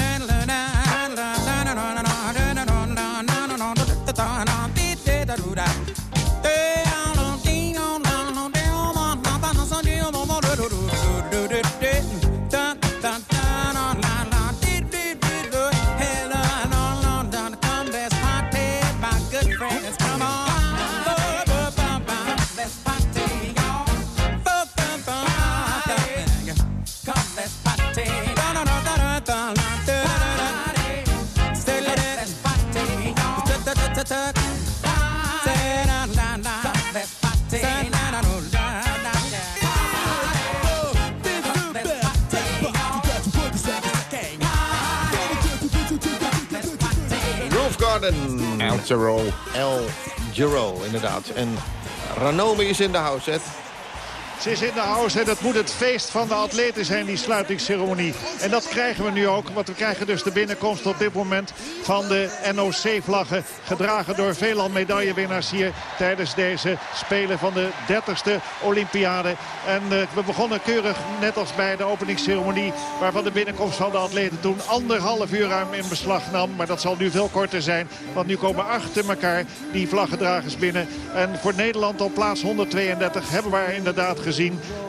Giro. El Giro, inderdaad. En Ranomi is in de house. Ze is in de house en dat moet het feest van de atleten zijn, die sluitingsceremonie. En dat krijgen we nu ook, want we krijgen dus de binnenkomst op dit moment van de NOC-vlaggen. Gedragen door veelal medaillewinnaars hier tijdens deze Spelen van de 30ste Olympiade. En uh, we begonnen keurig, net als bij de openingsceremonie, waarvan de binnenkomst van de atleten toen anderhalf uur ruim in beslag nam. Maar dat zal nu veel korter zijn, want nu komen achter elkaar die vlaggedragers binnen. En voor Nederland op plaats 132 hebben we inderdaad gezien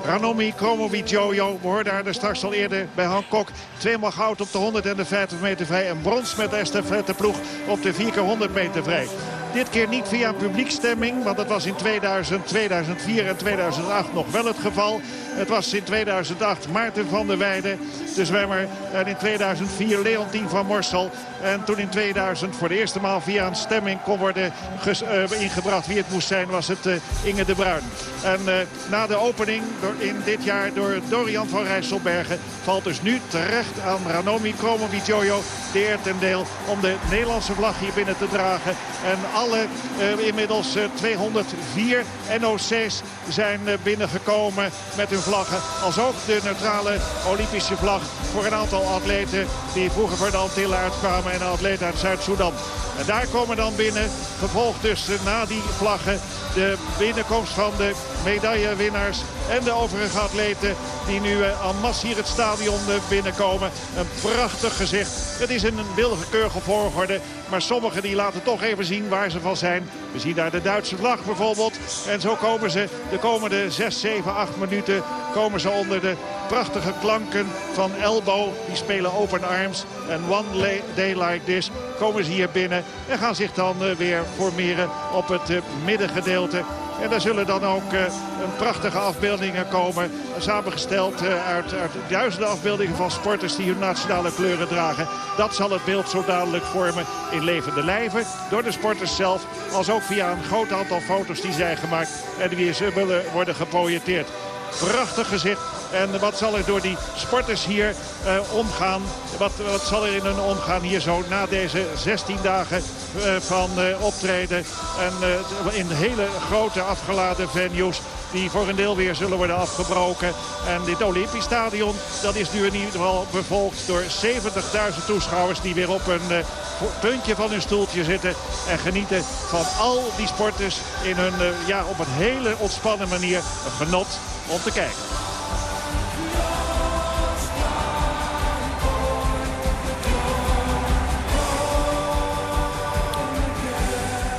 Ranomi, Kromovic, Jojo. We hoorden straks al eerder bij Hancock. Tweemaal goud op de 100 en de 50 meter vrij. En brons met de estafetteploeg op de 4x100 meter vrij. Dit keer niet via publiekstemming, want dat was in 2000, 2004 en 2008 nog wel het geval. Het was in 2008 Maarten van der Weijden, de zwemmer. En in 2004 Leontien van Morsel. En toen in 2000 voor de eerste maal via een stemming kon worden uh, ingebracht wie het moest zijn, was het uh, Inge de Bruin. En uh, na de opening door, in dit jaar door Dorian van Rijsselbergen valt dus nu terecht aan Ranomi Kromowidjojo de eer ten deel om de Nederlandse vlag hier binnen te dragen. En eh, inmiddels eh, 204 NOC's zijn eh, binnengekomen met hun vlaggen. Als ook de neutrale Olympische vlag voor een aantal atleten die vroeger voor de Antillen uitkwamen en een atleet uit Zuid-Soedan. En daar komen dan binnen, gevolgd dus na die vlaggen, de binnenkomst van de medaillewinnaars en de overige atleten die nu eh, en masse hier het stadion eh, binnenkomen. Een prachtig gezicht. Het is in een willekeurige volgorde, maar sommigen die laten toch even zien waar ze van zijn. We zien daar de Duitse vlag bijvoorbeeld. En zo komen ze de komende 6, 7, 8 minuten komen ze onder de prachtige klanken van Elbow. Die spelen open arms. En one day like this komen ze hier binnen. En gaan zich dan eh, weer formeren op het eh, middengedeelte. En daar zullen dan ook eh, een prachtige afbeeldingen komen. Samengesteld uit, uit duizenden afbeeldingen van sporters die hun nationale kleuren dragen. Dat zal het beeld zo dadelijk vormen in levende lijven. Door de sporters zelf. Als ook via een groot aantal foto's die zijn gemaakt. En die weer zullen worden geprojecteerd. Prachtig gezicht. En wat zal er door die sporters hier eh, omgaan? Wat, wat zal er in hun omgaan hier zo na deze 16 dagen eh, van eh, optreden? En in hele grote afgeladen venues die voor een deel weer zullen worden afgebroken. En dit Olympisch Stadion dat is nu in ieder geval bevolkt door 70.000 toeschouwers... die weer op een puntje van hun stoeltje zitten en genieten van al die sporters... in hun, ja, op een hele ontspannen manier een genot om te kijken.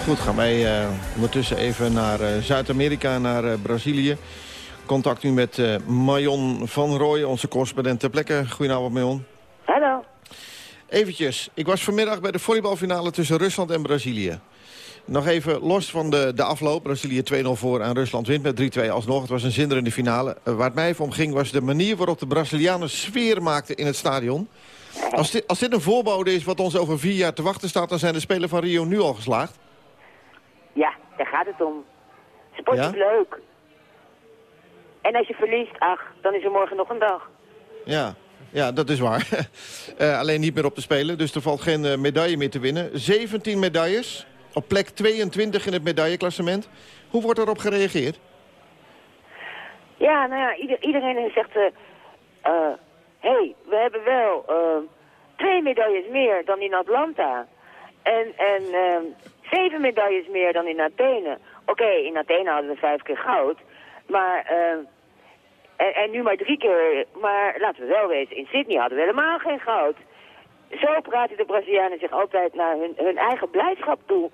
Goed, gaan wij eh, ondertussen even naar eh, Zuid-Amerika, naar eh, Brazilië. Contact nu met Marion van Rooij, onze correspondent ter plekke. Goedenavond, Marion. Hallo. Eventjes, ik was vanmiddag bij de volleybalfinale tussen Rusland en Brazilië. Nog even los van de, de afloop. Brazilië 2-0 voor en Rusland wint met 3-2 alsnog. Het was een zinderende finale. Waar het mij even om ging was de manier waarop de Brazilianen sfeer maakten in het stadion. Als dit, als dit een voorbode is wat ons over vier jaar te wachten staat... dan zijn de spelen van Rio nu al geslaagd. Ja, daar gaat het om. Sport Ja? is leuk. En als je verliest, ach, dan is er morgen nog een dag. Ja, ja dat is waar. [LAUGHS] Eh, alleen niet meer op te spelen, dus er valt geen eh, medaille meer te winnen. 17 medailles, op plek 22 in het medailleklassement. Hoe wordt erop gereageerd? Ja, nou ja, ieder- iedereen zegt... eh eh, hey, we hebben wel twee medailles meer dan in Atlanta. En, en zeven medailles meer dan in Athene. Oké, in Athene hadden we vijf keer goud. Maar... eh, en, en nu maar drie keer. Maar laten we wel wezen, in Sydney hadden we helemaal geen goud. Zo praten de Brazilianen zich altijd naar hun, hun eigen blijdschap toe.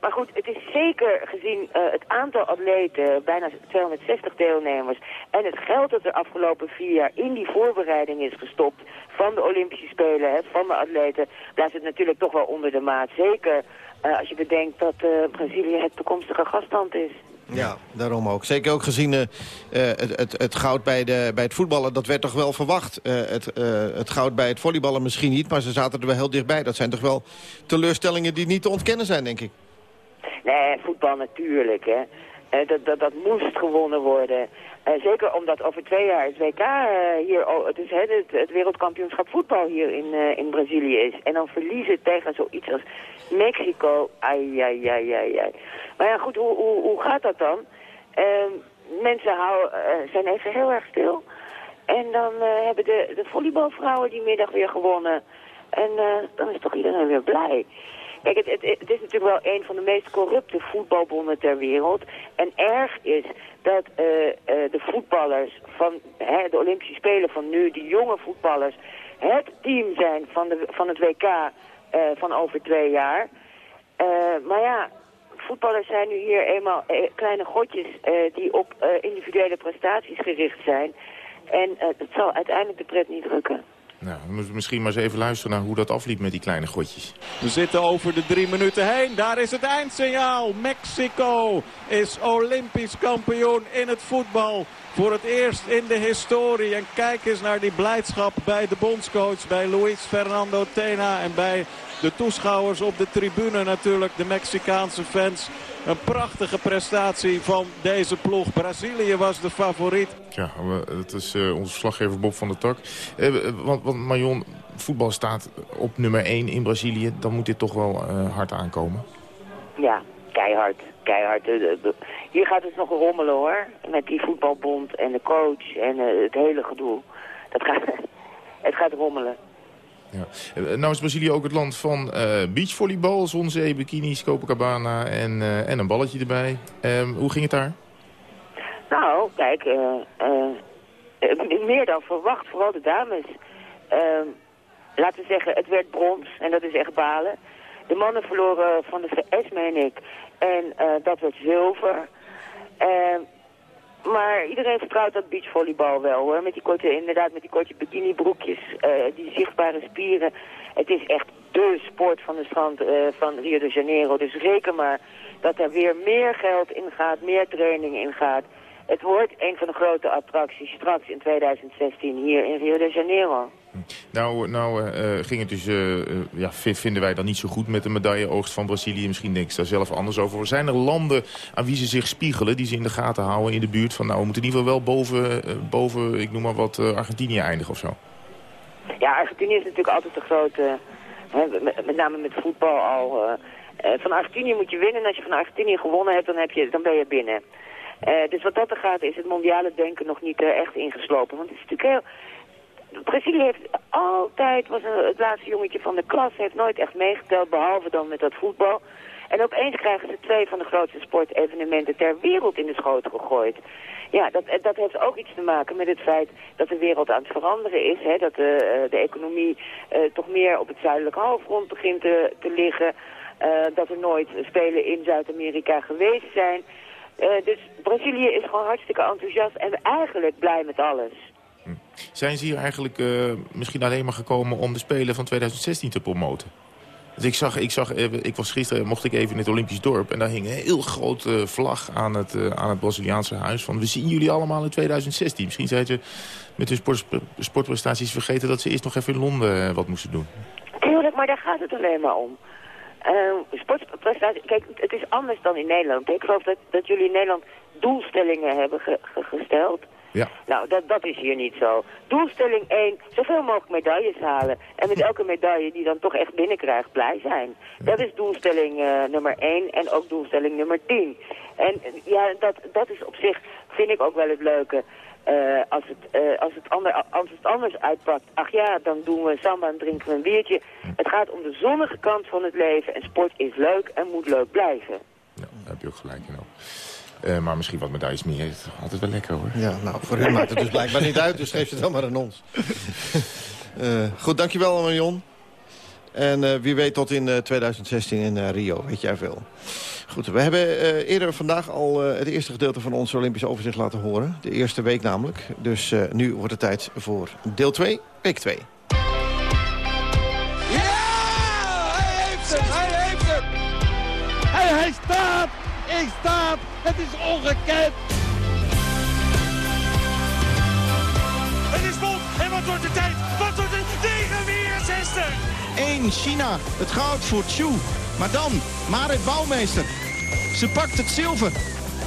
Maar goed, het is zeker gezien eh, het aantal atleten, bijna 260 deelnemers... en het geld dat er afgelopen vier jaar in die voorbereiding is gestopt... van de Olympische Spelen, hè, van de atleten... blijft het natuurlijk toch wel onder de maat. Zeker eh, als je bedenkt dat eh, Brazilië het toekomstige gastland is. Ja, daarom ook. Zeker ook gezien eh, het, het, het goud bij, de, bij het voetballen, dat werd toch wel verwacht. Het, het goud bij het volleyballen misschien niet, maar ze zaten er wel heel dichtbij. Dat zijn toch wel teleurstellingen die niet te ontkennen zijn, denk ik. Nee, voetbal natuurlijk, hè. Dat, dat, dat moest gewonnen worden. Zeker omdat over twee jaar het WK eh, hier, het, het, wereldkampioenschap voetbal hier in, eh, in Brazilië is. En dan verliezen tegen zoiets als Mexico. Ai, ai, ai, ai, ai. Maar ja, goed, hoe, hoe, hoe gaat dat dan? Ehm, mensen houden, eh, zijn even heel erg stil. En dan hebben de, de volleybalvrouwen die middag weer gewonnen. En dan is toch iedereen weer blij. Kijk, het, is natuurlijk wel een van de meest corrupte voetbalbonden ter wereld. En erg is dat eh, eh, de voetballers van hè, de Olympische Spelen van nu, die jonge voetballers, het team zijn van, de, van het WK eh, van over twee jaar. Maar ja, voetballers zijn nu hier eenmaal kleine godjes die op individuele prestaties gericht zijn. En het zal uiteindelijk de pret niet drukken. Nou, we moeten misschien maar eens even luisteren naar hoe dat afliep met die kleine godjes. We zitten over de drie minuten heen. Daar is het eindsignaal. Mexico is olympisch kampioen in het voetbal. Voor het eerst in de historie. En kijk eens naar die blijdschap bij de bondscoach. Bij Luis Fernando Tena. En bij de toeschouwers op de tribune natuurlijk. De Mexicaanse fans. Een prachtige prestatie van deze ploeg. Brazilië was de favoriet. Ja, het is eh, onze verslaggever Bob van der Tak. Eh, eh, want, want Marion, voetbal staat op nummer 1 in Brazilië. Dan moet dit toch wel eh, hard aankomen. Ja, keihard. Keihard. Hier gaat het nog rommelen hoor. Met die voetbalbond en de coach en eh, het hele gedoe. Dat gaat, [LAUGHS] het gaat rommelen. Ja. Eh, Nou is Brazilië ook het land van eh beachvolleybal, zonzee, bikinis, Copacabana en, eh, en een balletje erbij. Ehm, hoe ging het daar? Nou, kijk, meer dan verwacht, vooral de dames. Ehm, laten we zeggen, het werd brons en dat is echt balen. De mannen verloren van de VS, meen ik. En dat werd zilver. Maar iedereen vertrouwt dat beachvolleybal wel hoor. Met die korte, inderdaad, met die korte bikinibroekjes, eh die zichtbare spieren. Het is echt dé sport van de strand eh, van Rio de Janeiro. Dus reken maar dat er weer meer geld in gaat, meer training in gaat. Het wordt een van de grote attracties straks in 2016 hier in Rio de Janeiro. Nou, nou eh, eh, ging het dus, eh, ja, vi- vinden wij dan niet zo goed met de medailleoogst van Brazilië. Misschien denken ze daar zelf anders over. Zijn er landen aan wie ze zich spiegelen, die ze in de gaten houden in de buurt? Van nou, we moeten in ieder geval wel boven, boven ik noem maar wat, Argentinië eindigen of zo. Ja, Argentinië is natuurlijk altijd de grote, met, met name met voetbal al. van Argentinië moet je winnen en als je van Argentinië gewonnen hebt, dan, heb je, dan ben je binnen. Dus wat dat er gaat, is het mondiale denken nog niet echt ingeslopen. Want het is natuurlijk heel... Brazilië heeft altijd, was een, het laatste jongetje van de klas, heeft nooit echt meegeteld, behalve dan met dat voetbal. En opeens krijgen ze twee van de grootste sportevenementen ter wereld in de schoot gegooid. Ja, dat, dat heeft ook iets te maken met het feit dat de wereld aan het veranderen is. Hè? Dat de, eh, de economie eh, toch meer op het zuidelijke halfrond begint te, te liggen. Eh, dat er nooit spelen in Zuid-Amerika geweest zijn. Eh, dus Brazilië is gewoon hartstikke enthousiast en eigenlijk blij met alles. Zijn ze hier eigenlijk eh, misschien alleen maar gekomen om de Spelen van 2016 te promoten? Dus ik zag, ik zag, eh, ik was gisteren, mocht ik even in het Olympisch dorp... en daar hing een heel grote vlag aan het, eh, aan het Braziliaanse huis van... we zien jullie allemaal in 2016. Misschien zijn ze met hun sport, sportprestaties vergeten... dat ze eerst nog even in Londen eh, wat moesten doen. Tuurlijk, maar daar gaat het alleen maar om. Uh, sportprestatie, kijk, het is anders dan in Nederland. Ik geloof dat, dat jullie in Nederland doelstellingen hebben ge- ge- gesteld. Ja. Nou, dat, dat is hier niet zo. Doelstelling 1, zoveel mogelijk medailles halen. En met elke medaille die dan toch echt binnenkrijgt, blij zijn. Dat is doelstelling eh, nummer 1 en ook doelstelling nummer 10. En eh, ja, dat, dat is op zich, vind ik ook wel het leuke. Eh, als, het, als, het ander, als het anders uitpakt, ach ja, dan doen we samba en drinken we een biertje. Het gaat om de zonnige kant van het leven en sport is leuk en moet leuk blijven. Daar heb je ook gelijk in. ook. Eh, maar misschien wat medailles meer is toch altijd wel lekker hoor. Ja, nou, voor hun maakt het dus blijkbaar niet uit, dus geef ze dan maar aan ons. [LAUGHS] Eh, goed, dankjewel Marion. En eh, wie weet tot in eh, 2016 in eh, Rio, weet jij veel. Goed, we hebben eh, eerder vandaag al eh, het eerste gedeelte van ons Olympisch overzicht laten horen. De eerste week namelijk. Dus eh, nu wordt het tijd voor deel 2, week 2. Hij heeft hem, hij heeft. Hij, hij staat, ik staat. Het is ongekend. Het is Bolt. En wat wordt de tijd? Wat wordt het? 9,64. 1 China, het goud voor Chu. Maar dan, Marit Bouwmeester. Ze pakt het zilver.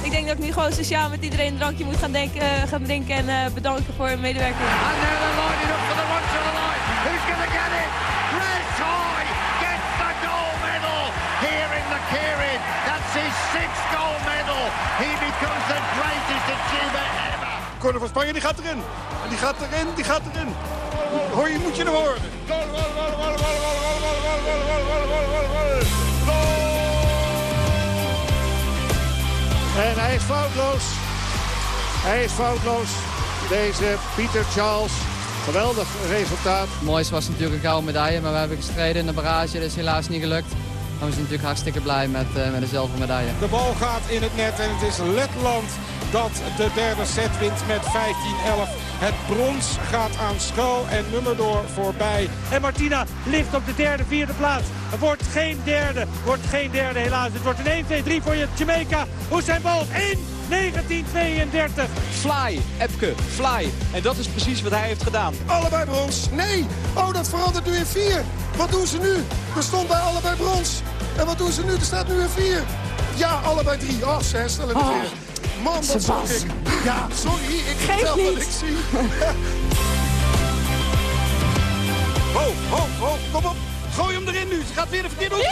Ik denk dat ik nu gewoon sociaal met iedereen een drankje moet gaan, denken, eh, gaan drinken en eh, bedanken voor hun medewerking. And they're lining up for the run to the line. Who's going to get it? Sixth gold medal. He becomes the greatest achiever ever. Corner van Spanje, die gaat erin. En die gaat erin, die gaat erin. Hoor je, moet je hem horen. Goal, goal, goal, goal, goal, goal, goal, goal, goal, goal, goal, goal, goal, goal. En hij is foutloos. Hij is foutloos. Deze Pieter Charles. Geweldig resultaat. Het mooiste was natuurlijk een gouden medaille, maar we hebben gestreden in de barrage. Dat is helaas niet gelukt. Maar we zijn natuurlijk hartstikke blij met, uh, met de zilveren medaille. De bal gaat in het net en het is Letland dat de derde set wint met 15-11. Het brons gaat aan Schuil en Nummerdoor voorbij. En Martina ligt op de derde, vierde plaats. Het wordt geen derde, wordt geen derde helaas. Het wordt een 1, 2, 3 voor je Jamaica. Usain Bolt in 1932. Fly, Epke, fly. En dat is precies wat hij heeft gedaan. Allebei brons. Nee. Oh, dat verandert nu in vier. Wat doen ze nu? Er stond bij allebei brons. En wat doen ze nu? Er staat nu in vier. Ja, allebei drie. Oh, ze herstellen het Oh, weer. Man, dat schrok ik. Ja, sorry. Ik Geef vertel wat ik zie. [LAUGHS] Ho, ho, ho, kom op. Gooi hem erin nu. Ze gaat weer de verkeerde hoek. Ja!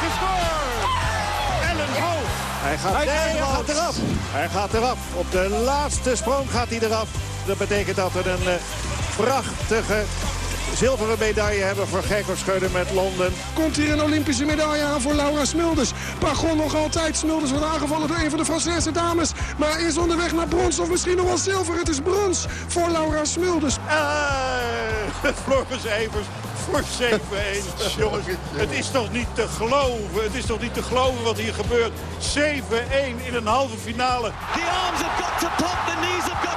Gescoord. Hij gaat, Hij nee, hij krijgt gaat eraf. Hij gaat eraf. Op de laatste sprong gaat hij eraf. Dat betekent dat we een eh, prachtige zilveren medaille hebben voor Gerko Schreuder met Londen. Komt hier een Olympische medaille aan voor Laura Smulders. Pagon nog altijd. Smulders wordt aangevallen door een van de Française dames. Maar is onderweg naar brons of misschien nog wel zilver. Het is brons voor Laura Smulders. Eh, Floris [LAUGHS] Evers voor 7-1. [LAUGHS] Jongens, het is toch niet te geloven. Het is toch niet te geloven wat hier gebeurt. 7-1 in een halve finale. The arms have got to pop, the knees have got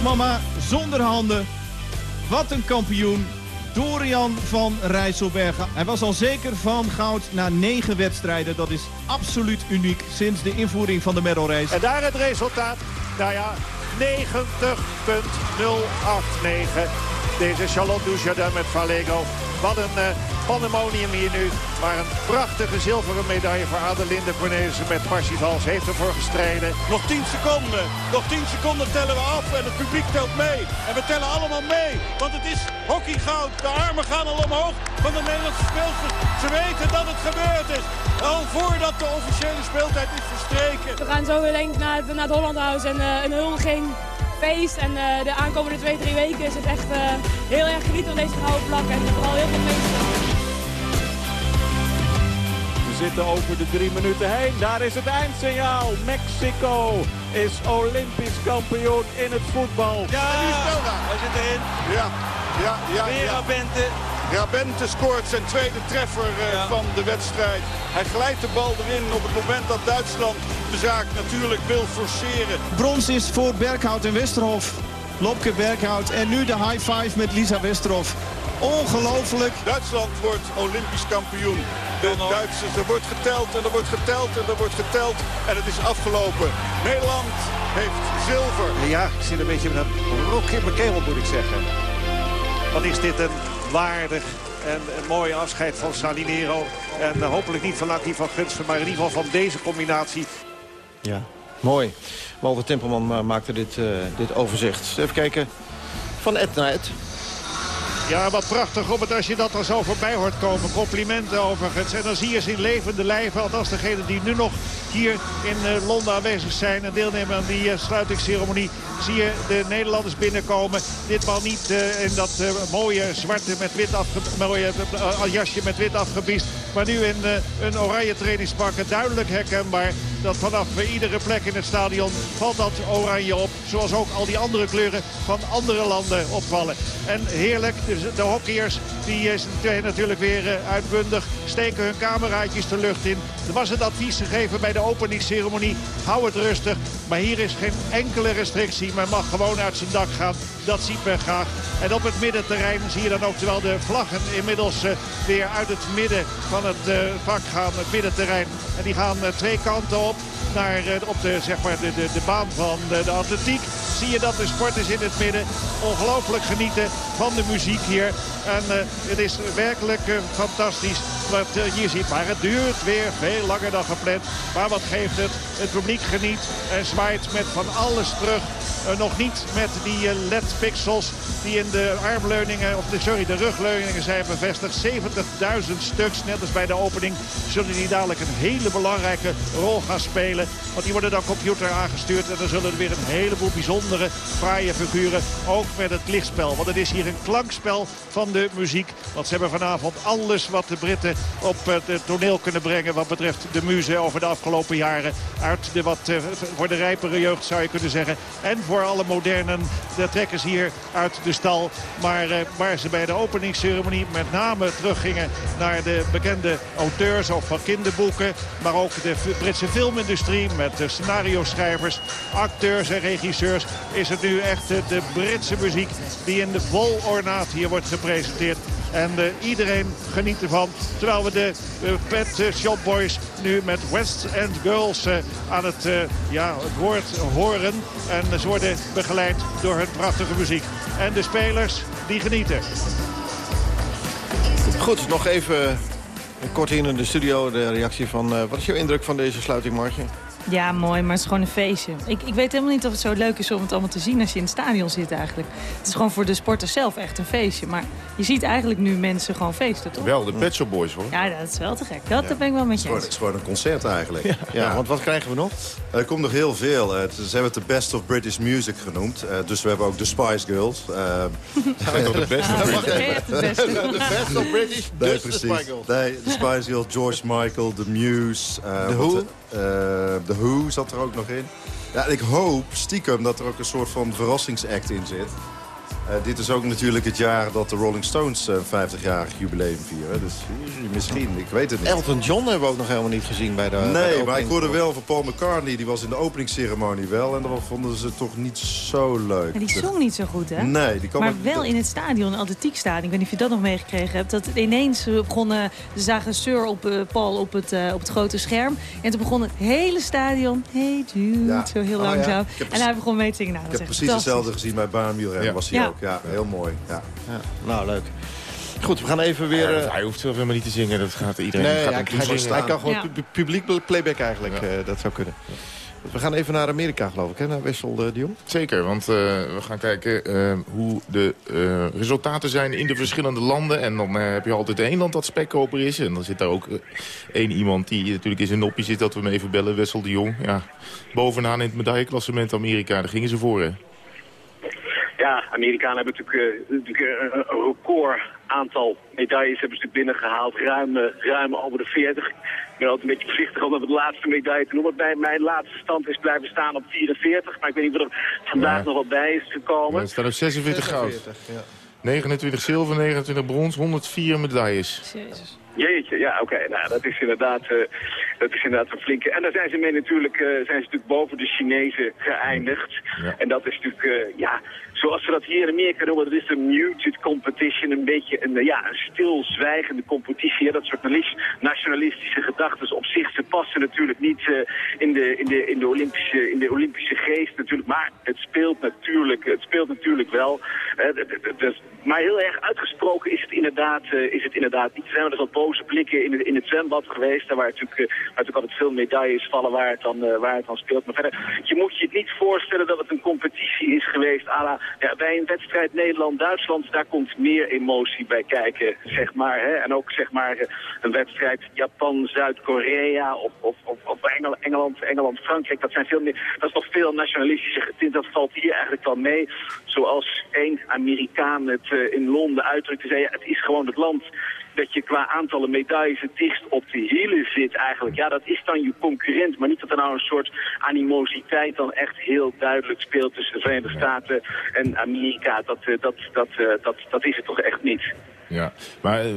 Mama, zonder handen. Wat een kampioen. Dorian van Rijsselbergen. Hij was al zeker van goud na negen wedstrijden. Dat is absoluut uniek sinds de invoering van de medal race. En daar het resultaat. Nou ja, 90.089. Deze Charlotte Dujardin met Valego. Wat een eh, pandemonium hier nu. Maar een prachtige zilveren medaille voor Adelinde Cornelissen met Parsifal. Ze heeft ervoor gestreden. Nog 10 seconden. Nog 10 seconden tellen we af en het publiek telt mee. En we tellen allemaal mee. Want het is hockeygoud. De armen gaan al omhoog van de Nederlandse speelsters. Ze weten dat het gebeurd is. Al voordat de officiële speeltijd is verstreken. We gaan zo weer denk ik naar, het- naar het Holland House en eh, een huldiging, feest. En eh, de aankomende twee, drie weken is het echt eh, heel erg genieten van deze gouden plak. En vooral heel veel mensen. We zitten over de drie minuten heen. Daar is het eindsignaal. Mexico is Olympisch kampioen in het voetbal. Ja. Hij zit erin. Ja, ja, ja. Vera ja. Bente. Ja, Bente scoort zijn tweede treffer eh, van de wedstrijd. Hij glijdt de bal erin op het moment dat Duitsland de zaak natuurlijk wil forceren. Brons is voor Berghout en Westerhof. Lopke Berghout en nu de high five met Lisa Westerhof. Ongelooflijk. Duitsland wordt Olympisch kampioen. De Duitsers, er wordt geteld en er wordt geteld en er wordt geteld. En het is afgelopen. Nederland heeft zilver. Ja, ik zit een beetje met een rok in mijn keel, moet ik zeggen. Wat is dit een waardig en een mooi afscheid van Salinero. En eh, hopelijk niet van Naki van Gunsten, maar in ieder geval van deze combinatie. Ja, mooi. Walter Tempelman eh, maakte dit, eh, dit overzicht. Even kijken. Van Ed naar Ed. Ja, wat prachtig het als je dat er zo voorbij hoort komen. Complimenten overigens. En dan zie je ze in levende lijven. Althans degenen die nu nog hier in eh, Londen aanwezig zijn. En deelnemen aan die eh, sluitingsceremonie. Zie je de Nederlanders binnenkomen. Ditmaal niet eh, in dat mooie zwarte met wit afge mooie, jasje met wit afgebiest. Maar nu in een oranje trainingspak. Duidelijk herkenbaar dat vanaf iedere plek in het stadion valt dat oranje op. Zoals ook al die andere kleuren van andere landen opvallen. En heerlijk, dus de hockeyers die zijn natuurlijk weer eh, uitbundig. Steken hun cameraatjes de lucht in. Er was het advies gegeven bij de openingsceremonie. Hou het rustig. Maar hier is geen enkele restrictie. Men mag gewoon uit zijn dak gaan. Dat ziet men graag. En op het middenterrein zie je dan ook terwijl de vlaggen inmiddels eh, weer uit het midden van het eh, vak gaan. Het middenterrein. En die gaan eh, twee kanten op. Naar, eh, op de, zeg maar, de, de, baan van de, de atletiek zie je dat de sport is in het midden. Ongelooflijk genieten van de muziek hier. En eh, het is werkelijk eh, fantastisch wat je ziet. Maar het duurt weer veel langer dan gepland. Maar wat geeft het? Het publiek geniet en zwaait met van alles terug. Nog niet met die LED-pixels die in de armleuningen, of de, sorry, de rugleuningen zijn bevestigd. 70.000 stuks, net als bij de opening, zullen die dadelijk een hele belangrijke rol gaan spelen. Want die worden dan computer aangestuurd en dan zullen er weer een heleboel bijzondere, fraaie figuren. Ook met het lichtspel, want het is hier een klankspel van de muziek. Want ze hebben vanavond alles wat de Britten op het toneel kunnen brengen wat betreft de muze over de afgelopen jaren. Uit de wat eh, voor de rijpere jeugd zou je kunnen zeggen. En voor alle modernen, de trekkers hier uit de stal. Maar eh, waar ze bij de openingsceremonie met name teruggingen naar de bekende auteurs of van kinderboeken. Maar ook de Britse filmindustrie met de scenario schrijvers, acteurs en regisseurs. Is het nu echt de Britse muziek die in de vol ornaat hier wordt gepresenteerd. En eh, iedereen geniet ervan. Terwijl we de eh, Pet eh, Shop Boys nu met West End Girls aan het, ja, het woord horen. En ze worden begeleid door hun prachtige muziek. En de spelers die genieten. Goed, nog even Kort hier in de studio de reactie van... eh, wat is jouw indruk van deze sluiting, Martje? Ja, mooi, maar het is gewoon een feestje. Ik, ik weet helemaal niet of het zo leuk is om het allemaal te zien als je in het stadion zit eigenlijk. Het is gewoon voor de sporters zelf echt een feestje. Maar je ziet eigenlijk nu mensen gewoon feesten, toch? Wel, de Pet Shop Boys hoor. Ja, dat is wel te gek. Dat ben ik wel met je Het eens. is gewoon een concert eigenlijk. Ja, want wat krijgen we nog? Er komt nog heel veel. Eh, het- Ze hebben het de Best of British Music genoemd. Eh, dus we hebben ook de Spice Girls. Eh, Zijn toch de best of [LAUGHS] British? even. de. [LAUGHS] De best of British, Nee, dus de precies. Spice Girls. Nee, de Spice Girls, George Michael, The Muse. eh, Who? Eh, The Who zat er ook nog in. Ja, ik hoop stiekem dat er ook een soort van verrassingsact in zit. Eh, dit is ook natuurlijk het jaar dat de Rolling Stones een 50-jarig jubileum vieren. Dus eh, misschien, ik weet het niet. Elton John hebben we ook nog helemaal niet gezien bij de bij de Nee, maar ik hoorde wel van Paul McCartney. Die was in de openingsceremonie wel. En dat vonden ze toch niet zo leuk. Ja, die zong niet zo goed, hè? Nee, die kwam Maar wel in het stadion, een atletiekstadion. Ik weet niet of je dat nog meegekregen hebt. Dat ineens eh, begonnen, ze zagen Sir op eh, Paul op het, eh, op het grote scherm. En toen begon het hele stadion, hey dude, Ja. zo heel Oh, langzaam. En hij begon mee te zingen. Nou, Ik heb precies hetzelfde gezien bij baanwielrennen. Ja. Was hij Ja. ook. Ja, heel mooi. Ja. Ja, nou, leuk. Goed, we gaan even weer... Ja, eh, hij hoeft zelf helemaal niet te zingen. Dat gaat iedereen nee, gaat hij, hij, kan gewoon Ja. publiek playback eigenlijk. eh, dat zou kunnen. We gaan even naar Amerika, geloof ik, hè? Naar Wessel de Jong. Zeker, want eh, we gaan kijken eh, hoe de eh, resultaten zijn in de verschillende landen. En dan eh, heb je altijd één land dat spekkoper is. En dan zit daar ook eh, één iemand die natuurlijk in zijn noppie zit dat we hem even bellen. Wessel de Jong. Ja, bovenaan in het medailleklassement Amerika, daar gingen ze voor hè. Ja, Amerikanen hebben natuurlijk, eh, natuurlijk een, record aantal medailles hebben ze natuurlijk binnengehaald. Ruim, eh, ruim over de 40. Ik ben altijd een beetje voorzichtig om de laatste medaille te noemen. Bij mijn laatste stand is blijven staan op 44. Maar ik weet niet of er vandaag Ja. nog wat bij is gekomen. Er staat op 46 goud. 46, ja. 29 zilver, 29 brons, 104 medailles. Jezus. Jeetje, ja, oké. Nou, dat is inderdaad, eh, dat is inderdaad een flinke. En daar zijn ze mee natuurlijk, eh, zijn ze natuurlijk boven de Chinezen geëindigd. Ja. En dat is natuurlijk, eh, ja, zoals we dat hier in Amerika noemen, dat is een muted competition. Een beetje een, eh, ja, een stilzwijgende competitie. Dat soort nalis- nationalistische gedachten op zich, ze passen natuurlijk niet eh, in, de, in, de, in, de Olympische, in de Olympische geest natuurlijk. Maar het speelt natuurlijk, het speelt natuurlijk wel. Eh, dus- maar heel erg uitgesproken is het inderdaad, is het inderdaad niet. Er zijn wel eens wat boze blikken in, het- in het zwembad geweest. Waar natuurlijk, waar natuurlijk altijd veel medailles vallen waar het, dan, waar het dan speelt. Maar verder, je moet je het niet voorstellen dat het een competitie is geweest. à ja, bij een wedstrijd Nederland-Duitsland, daar komt meer emotie bij kijken, zeg maar. Hè? En ook zeg maar een wedstrijd Japan-Zuid-Korea of, of, of, of Engel- Engeland, Engeland-Frankrijk. Dat, zijn veel meer, dat is nog veel nationalistischer getint. Dat valt hier eigenlijk wel mee. Zoals één Amerikaan het eh, in Londen uitdrukte, zei ja, het is gewoon het land dat je qua aantallen medailles het dichtst op de hielen zit eigenlijk. Ja, dat is dan je concurrent, maar niet dat er nou een soort animositeit dan echt heel duidelijk speelt tussen de Verenigde Staten en Amerika. Dat, eh, dat, dat, eh, dat, dat is het toch echt niet. Ja, maar eh,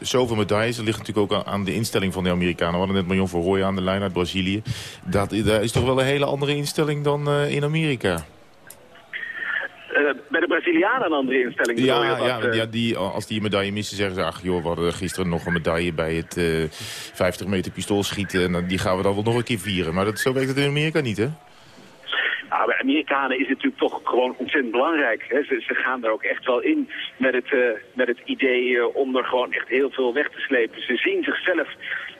zoveel medailles, dat ligt natuurlijk ook aan- de instelling van de Amerikanen. We hadden net Marion van Rooij aan de lijn uit Brazilië. Dat, dat is toch wel een hele andere instelling dan in Amerika. Eh, Brazilianen een andere instelling. Ja, dat, ja, eh? ja die, als die een medaille missen, zeggen ze... ach joh, we hadden gisteren nog een medaille bij het eh 50 meter pistoolschieten... en dan- die gaan we dan wel nog een keer vieren. Maar dat, zo werkt het in Amerika niet, hè? Nou, bij Amerikanen is het natuurlijk toch gewoon ontzettend belangrijk. Hè. Ze, ze gaan er ook echt wel in met het, eh, met het idee eh, om er gewoon echt heel veel weg te slepen. Ze zien zichzelf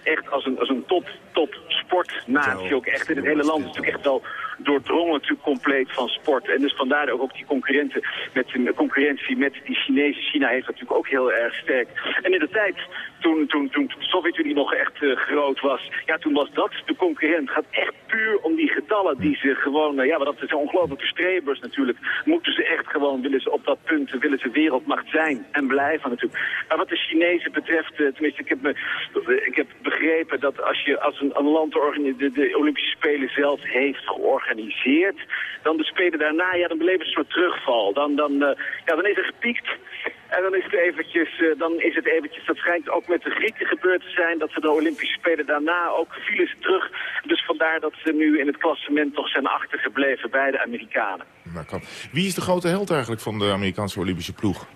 echt als een, als een top, top sportnatie. Ook echt in het hele land. Het is natuurlijk echt wel doordrongen natuurlijk compleet van sport. En dus vandaar ook, ook die concurrenten met de concurrentie met die Chinezen. China heeft dat natuurlijk ook heel erg sterk. En in de tijd toen, toen, toen de Sovjet-Unie nog echt eh, groot was, ja, toen was dat de concurrent. Het gaat echt puur om die getallen die ze gewoon, eh, ja, maar dat zijn ongelooflijke strebers natuurlijk. Moeten ze echt gewoon, willen ze op dat punt, willen ze wereldmacht zijn en blijven natuurlijk. Maar wat de Chinezen betreft, eh, tenminste, ik heb, me, ik heb begrepen dat als je als een, land de, de, Olympische Spelen zelf heeft georganiseerd, dan de Spelen daarna, ja, dan beleven ze een soort terugval. Dan, dan, eh, ja, dan is er gepiekt. En dan is het eventjes, eh, dan is het eventjes, dat schijnt ook met de Grieken gebeurd te zijn, dat ze de Olympische Spelen daarna ook vielen terug. Dus vandaar dat ze nu in het klassement toch zijn achtergebleven bij de Amerikanen. Kan. Wie is de grote held eigenlijk van de Amerikaanse Olympische ploeg?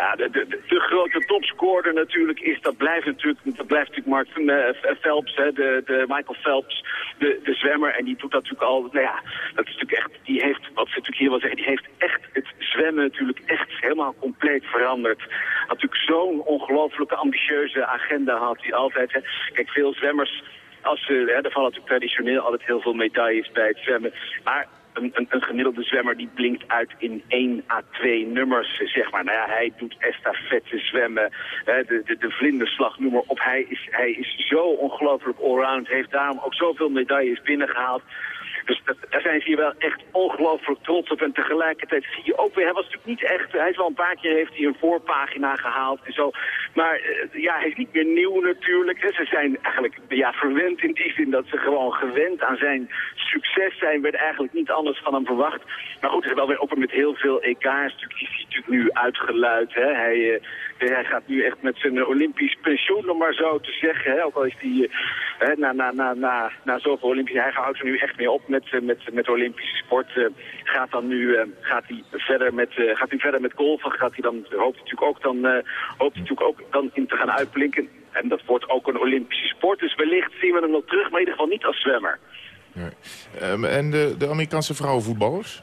Ja, de, de, grote topscorer natuurlijk is, dat blijft natuurlijk, dat blijft natuurlijk Mark uh, Phelps, hè, de, de Michael Phelps, de, de zwemmer. En die doet dat natuurlijk al, nou ja, dat is natuurlijk echt, die heeft, wat ze natuurlijk hier wel zeggen, die heeft echt het zwemmen natuurlijk echt helemaal compleet veranderd. Natuurlijk zo'n ongelooflijke ambitieuze agenda had hij altijd. Hè. Kijk, veel zwemmers, als ze, hè, er vallen natuurlijk traditioneel altijd heel veel medailles bij het zwemmen. Maar een, gemiddelde zwemmer die blinkt uit in 1 à 2 nummers, zeg maar. Nou ja, hij doet estafette zwemmen, hè, de, de, de vlinderslag, noem maar op. Hij is, hij is zo ongelooflijk allround, heeft daarom ook zoveel medailles binnengehaald. Dus daar zijn ze hier wel echt ongelooflijk trots op. En tegelijkertijd zie je ook weer, hij was natuurlijk niet echt, hij is wel een paar keer heeft hij een voorpagina gehaald en zo. Maar uh, ja, hij is niet meer nieuw natuurlijk. Ze zijn eigenlijk ja, verwend in die zin dat ze gewoon gewend aan zijn succes zijn. Werd eigenlijk niet anders van hem verwacht. Maar goed, hij is wel weer ook met heel veel EK's. Die is natuurlijk nu uitgeluid. Hè. Hij, uh, hij gaat nu echt met zijn Olympisch pensioen, om maar zo te zeggen. Hè. Ook al is hij uh, na, na, na, na, na zoveel Olympisch, hij houdt er nu echt mee op met, met, met Olympische sport. Uh, gaat dan nu gaat hij verder met, gaat hij verder met golfen. Gaat hij dan, hoopt hij natuurlijk ook dan, hoopt hij natuurlijk ook dan in te gaan uitblinken. En dat wordt ook een Olympische sport. Dus wellicht zien we hem nog terug, maar in ieder geval niet als zwemmer. Nee. Um, en de, de Amerikaanse vrouwenvoetballers?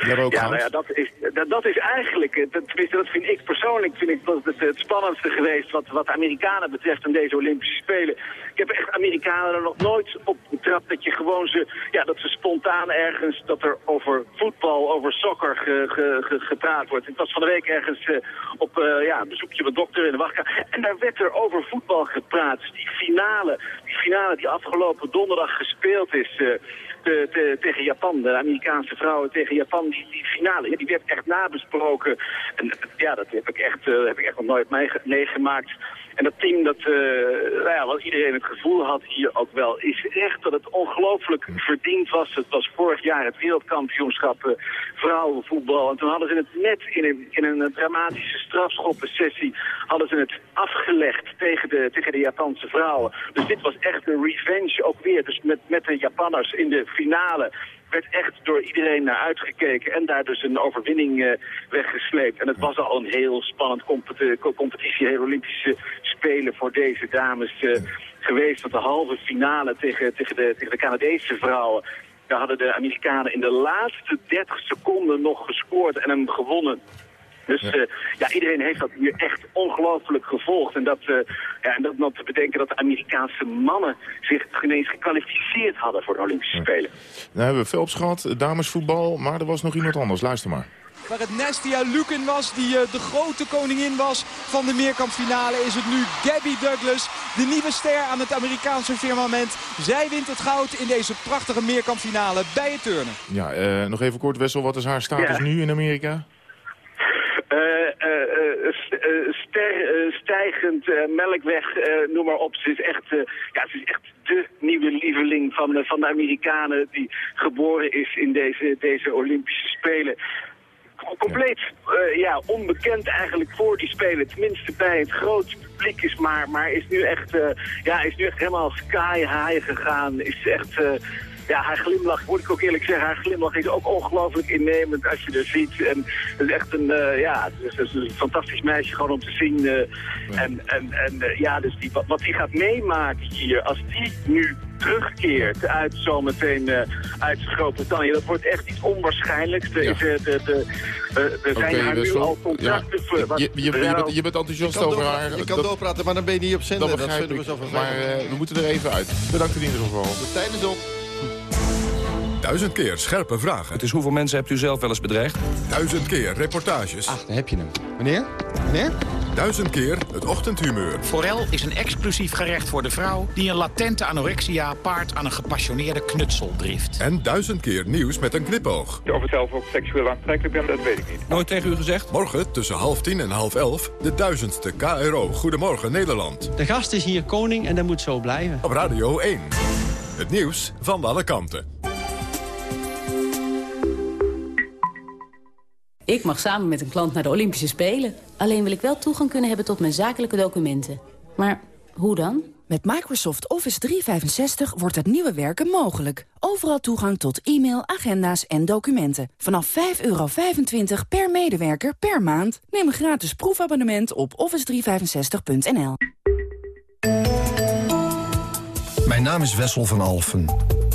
Ja, nou ja, dat is, dat, dat is eigenlijk, dat, tenminste dat vind ik persoonlijk, vind ik dat het, het spannendste geweest wat, wat de Amerikanen betreft in deze Olympische Spelen. Ik heb echt Amerikanen er nog nooit op betrapt dat je gewoon ze, ja, dat ze spontaan ergens, dat er over voetbal, over soccer ge, ge, ge, gepraat wordt. Ik was van de week ergens uh, op uh, ja, bezoekje bij dokter in de wachtkamer en daar werd er over voetbal gepraat. Die finale, die finale die afgelopen donderdag gespeeld is... Te, tegen Japan, de Amerikaanse vrouwen tegen Japan, die, finale, die werd echt nabesproken. En ja, dat heb ik echt, uh, heb ik echt nog nooit meegemaakt. En dat team, dat, uh, nou ja, wat iedereen het gevoel had hier ook wel, is echt dat het ongelooflijk verdiend was. Het was vorig jaar het wereldkampioenschap uh, vrouwenvoetbal. En toen hadden ze het net in een, in een dramatische strafschoppensessie, hadden ze het afgelegd tegen de, tegen de Japanse vrouwen. Dus dit was echt een revenge ook weer. Dus met, met de Japanners in de finale werd echt door iedereen naar uitgekeken en daar dus een overwinning uh, weggesleept. En het was al een heel spannend compet competitie, heel Olympische Spelen voor deze dames uh, geweest. Want de halve finale tegen, tegen, de, tegen de Canadese vrouwen, daar hadden de Amerikanen in de laatste 30 seconden nog gescoord en hem gewonnen. Dus ja. Uh, ja, iedereen heeft dat hier echt ongelooflijk gevolgd. En dat, uh, ja, en dat nog te bedenken dat de Amerikaanse mannen zich ineens gekwalificeerd hadden voor de Olympische ja. Spelen. Nou hebben we Phelps gehad, damesvoetbal, maar er was nog iemand anders. Luister maar. Waar het Nestia Luken was, die uh, de grote koningin was van de meerkampfinale, is het nu Gabby Douglas, de nieuwe ster aan het Amerikaanse firmament. Zij wint het goud in deze prachtige meerkampfinale bij het turnen. Ja, uh, nog even kort Wessel, wat is haar status ja. nu in Amerika? Uh, uh, ster, stijgend, melkweg, noem maar op. Ze is echt, ja, is echt de nieuwe lieveling van, van de Amerikanen die geboren is in deze, deze Olympische Spelen compleet ja, onbekend eigenlijk voor die spelen. Tenminste bij het grote publiek is maar, maar is nu echt, ja, is nu echt helemaal sky high gegaan. Is echt, ja, haar glimlach, moet ik ook eerlijk zeggen, haar glimlach is ook ongelooflijk innemend als je er ziet. En het is echt een, ja, het is, het is, een fantastisch meisje gewoon om te zien. Ja. En, en, en ja, dus die, wat, die gaat meemaken hier, als die nu terugkeert uit zometeen uh, uit Groot-Brittannië. Dat wordt echt iets onwaarschijnlijks. Er, Ja. is, uh, de, de, uh, er zijn haar nu al contracten. voor- wat- Je, je, je, bent, je bent enthousiast over haar. je kan Dat- doorpraten, maar dan ben je niet op zender. Dat vinden we ik. zo Maar vervelend. eh, we moeten er even uit. Bedankt in ieder geval. De tijd is op. Duizend keer scherpe vragen. Dus hoeveel mensen hebt u zelf wel eens bedreigd? Duizend keer reportages. Ach, daar heb je hem. Meneer? Meneer? Duizend keer het ochtendhumeur. Forel is een exclusief gerecht voor de vrouw... die een latente anorexia paart aan een gepassioneerde knutseldrift. En duizend keer nieuws met een knipoog. Of ik zelf ook seksueel aantrekkelijk ben, dat weet ik niet. Nooit tegen u gezegd? Morgen tussen half tien en half elf. De duizendste KRO Goedemorgen Nederland. De gast is hier koning en dat moet zo blijven. Op Radio 1. Het nieuws van alle kanten. Ik mag samen met een klant naar de Olympische Spelen. Alleen wil ik wel toegang kunnen hebben tot mijn zakelijke documenten. Maar hoe dan? Met Microsoft Office 365 wordt het nieuwe werken mogelijk. Overal toegang tot e-mail, agenda's en documenten. Vanaf 5,25 per medewerker per maand. Neem een gratis proefabonnement op office365.nl. Mijn naam is Wessel van Alfen.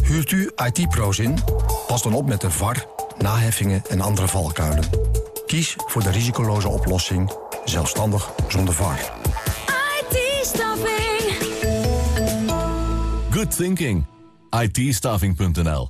Huurt u IT-pro's in? Pas dan op met de VAR, naheffingen en andere valkuilen. Kies voor de risicoloze oplossing, zelfstandig zonder VAR. IT-staffing. Good thinking. IT-staffing.nl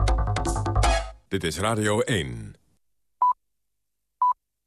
Dit is Radio 1.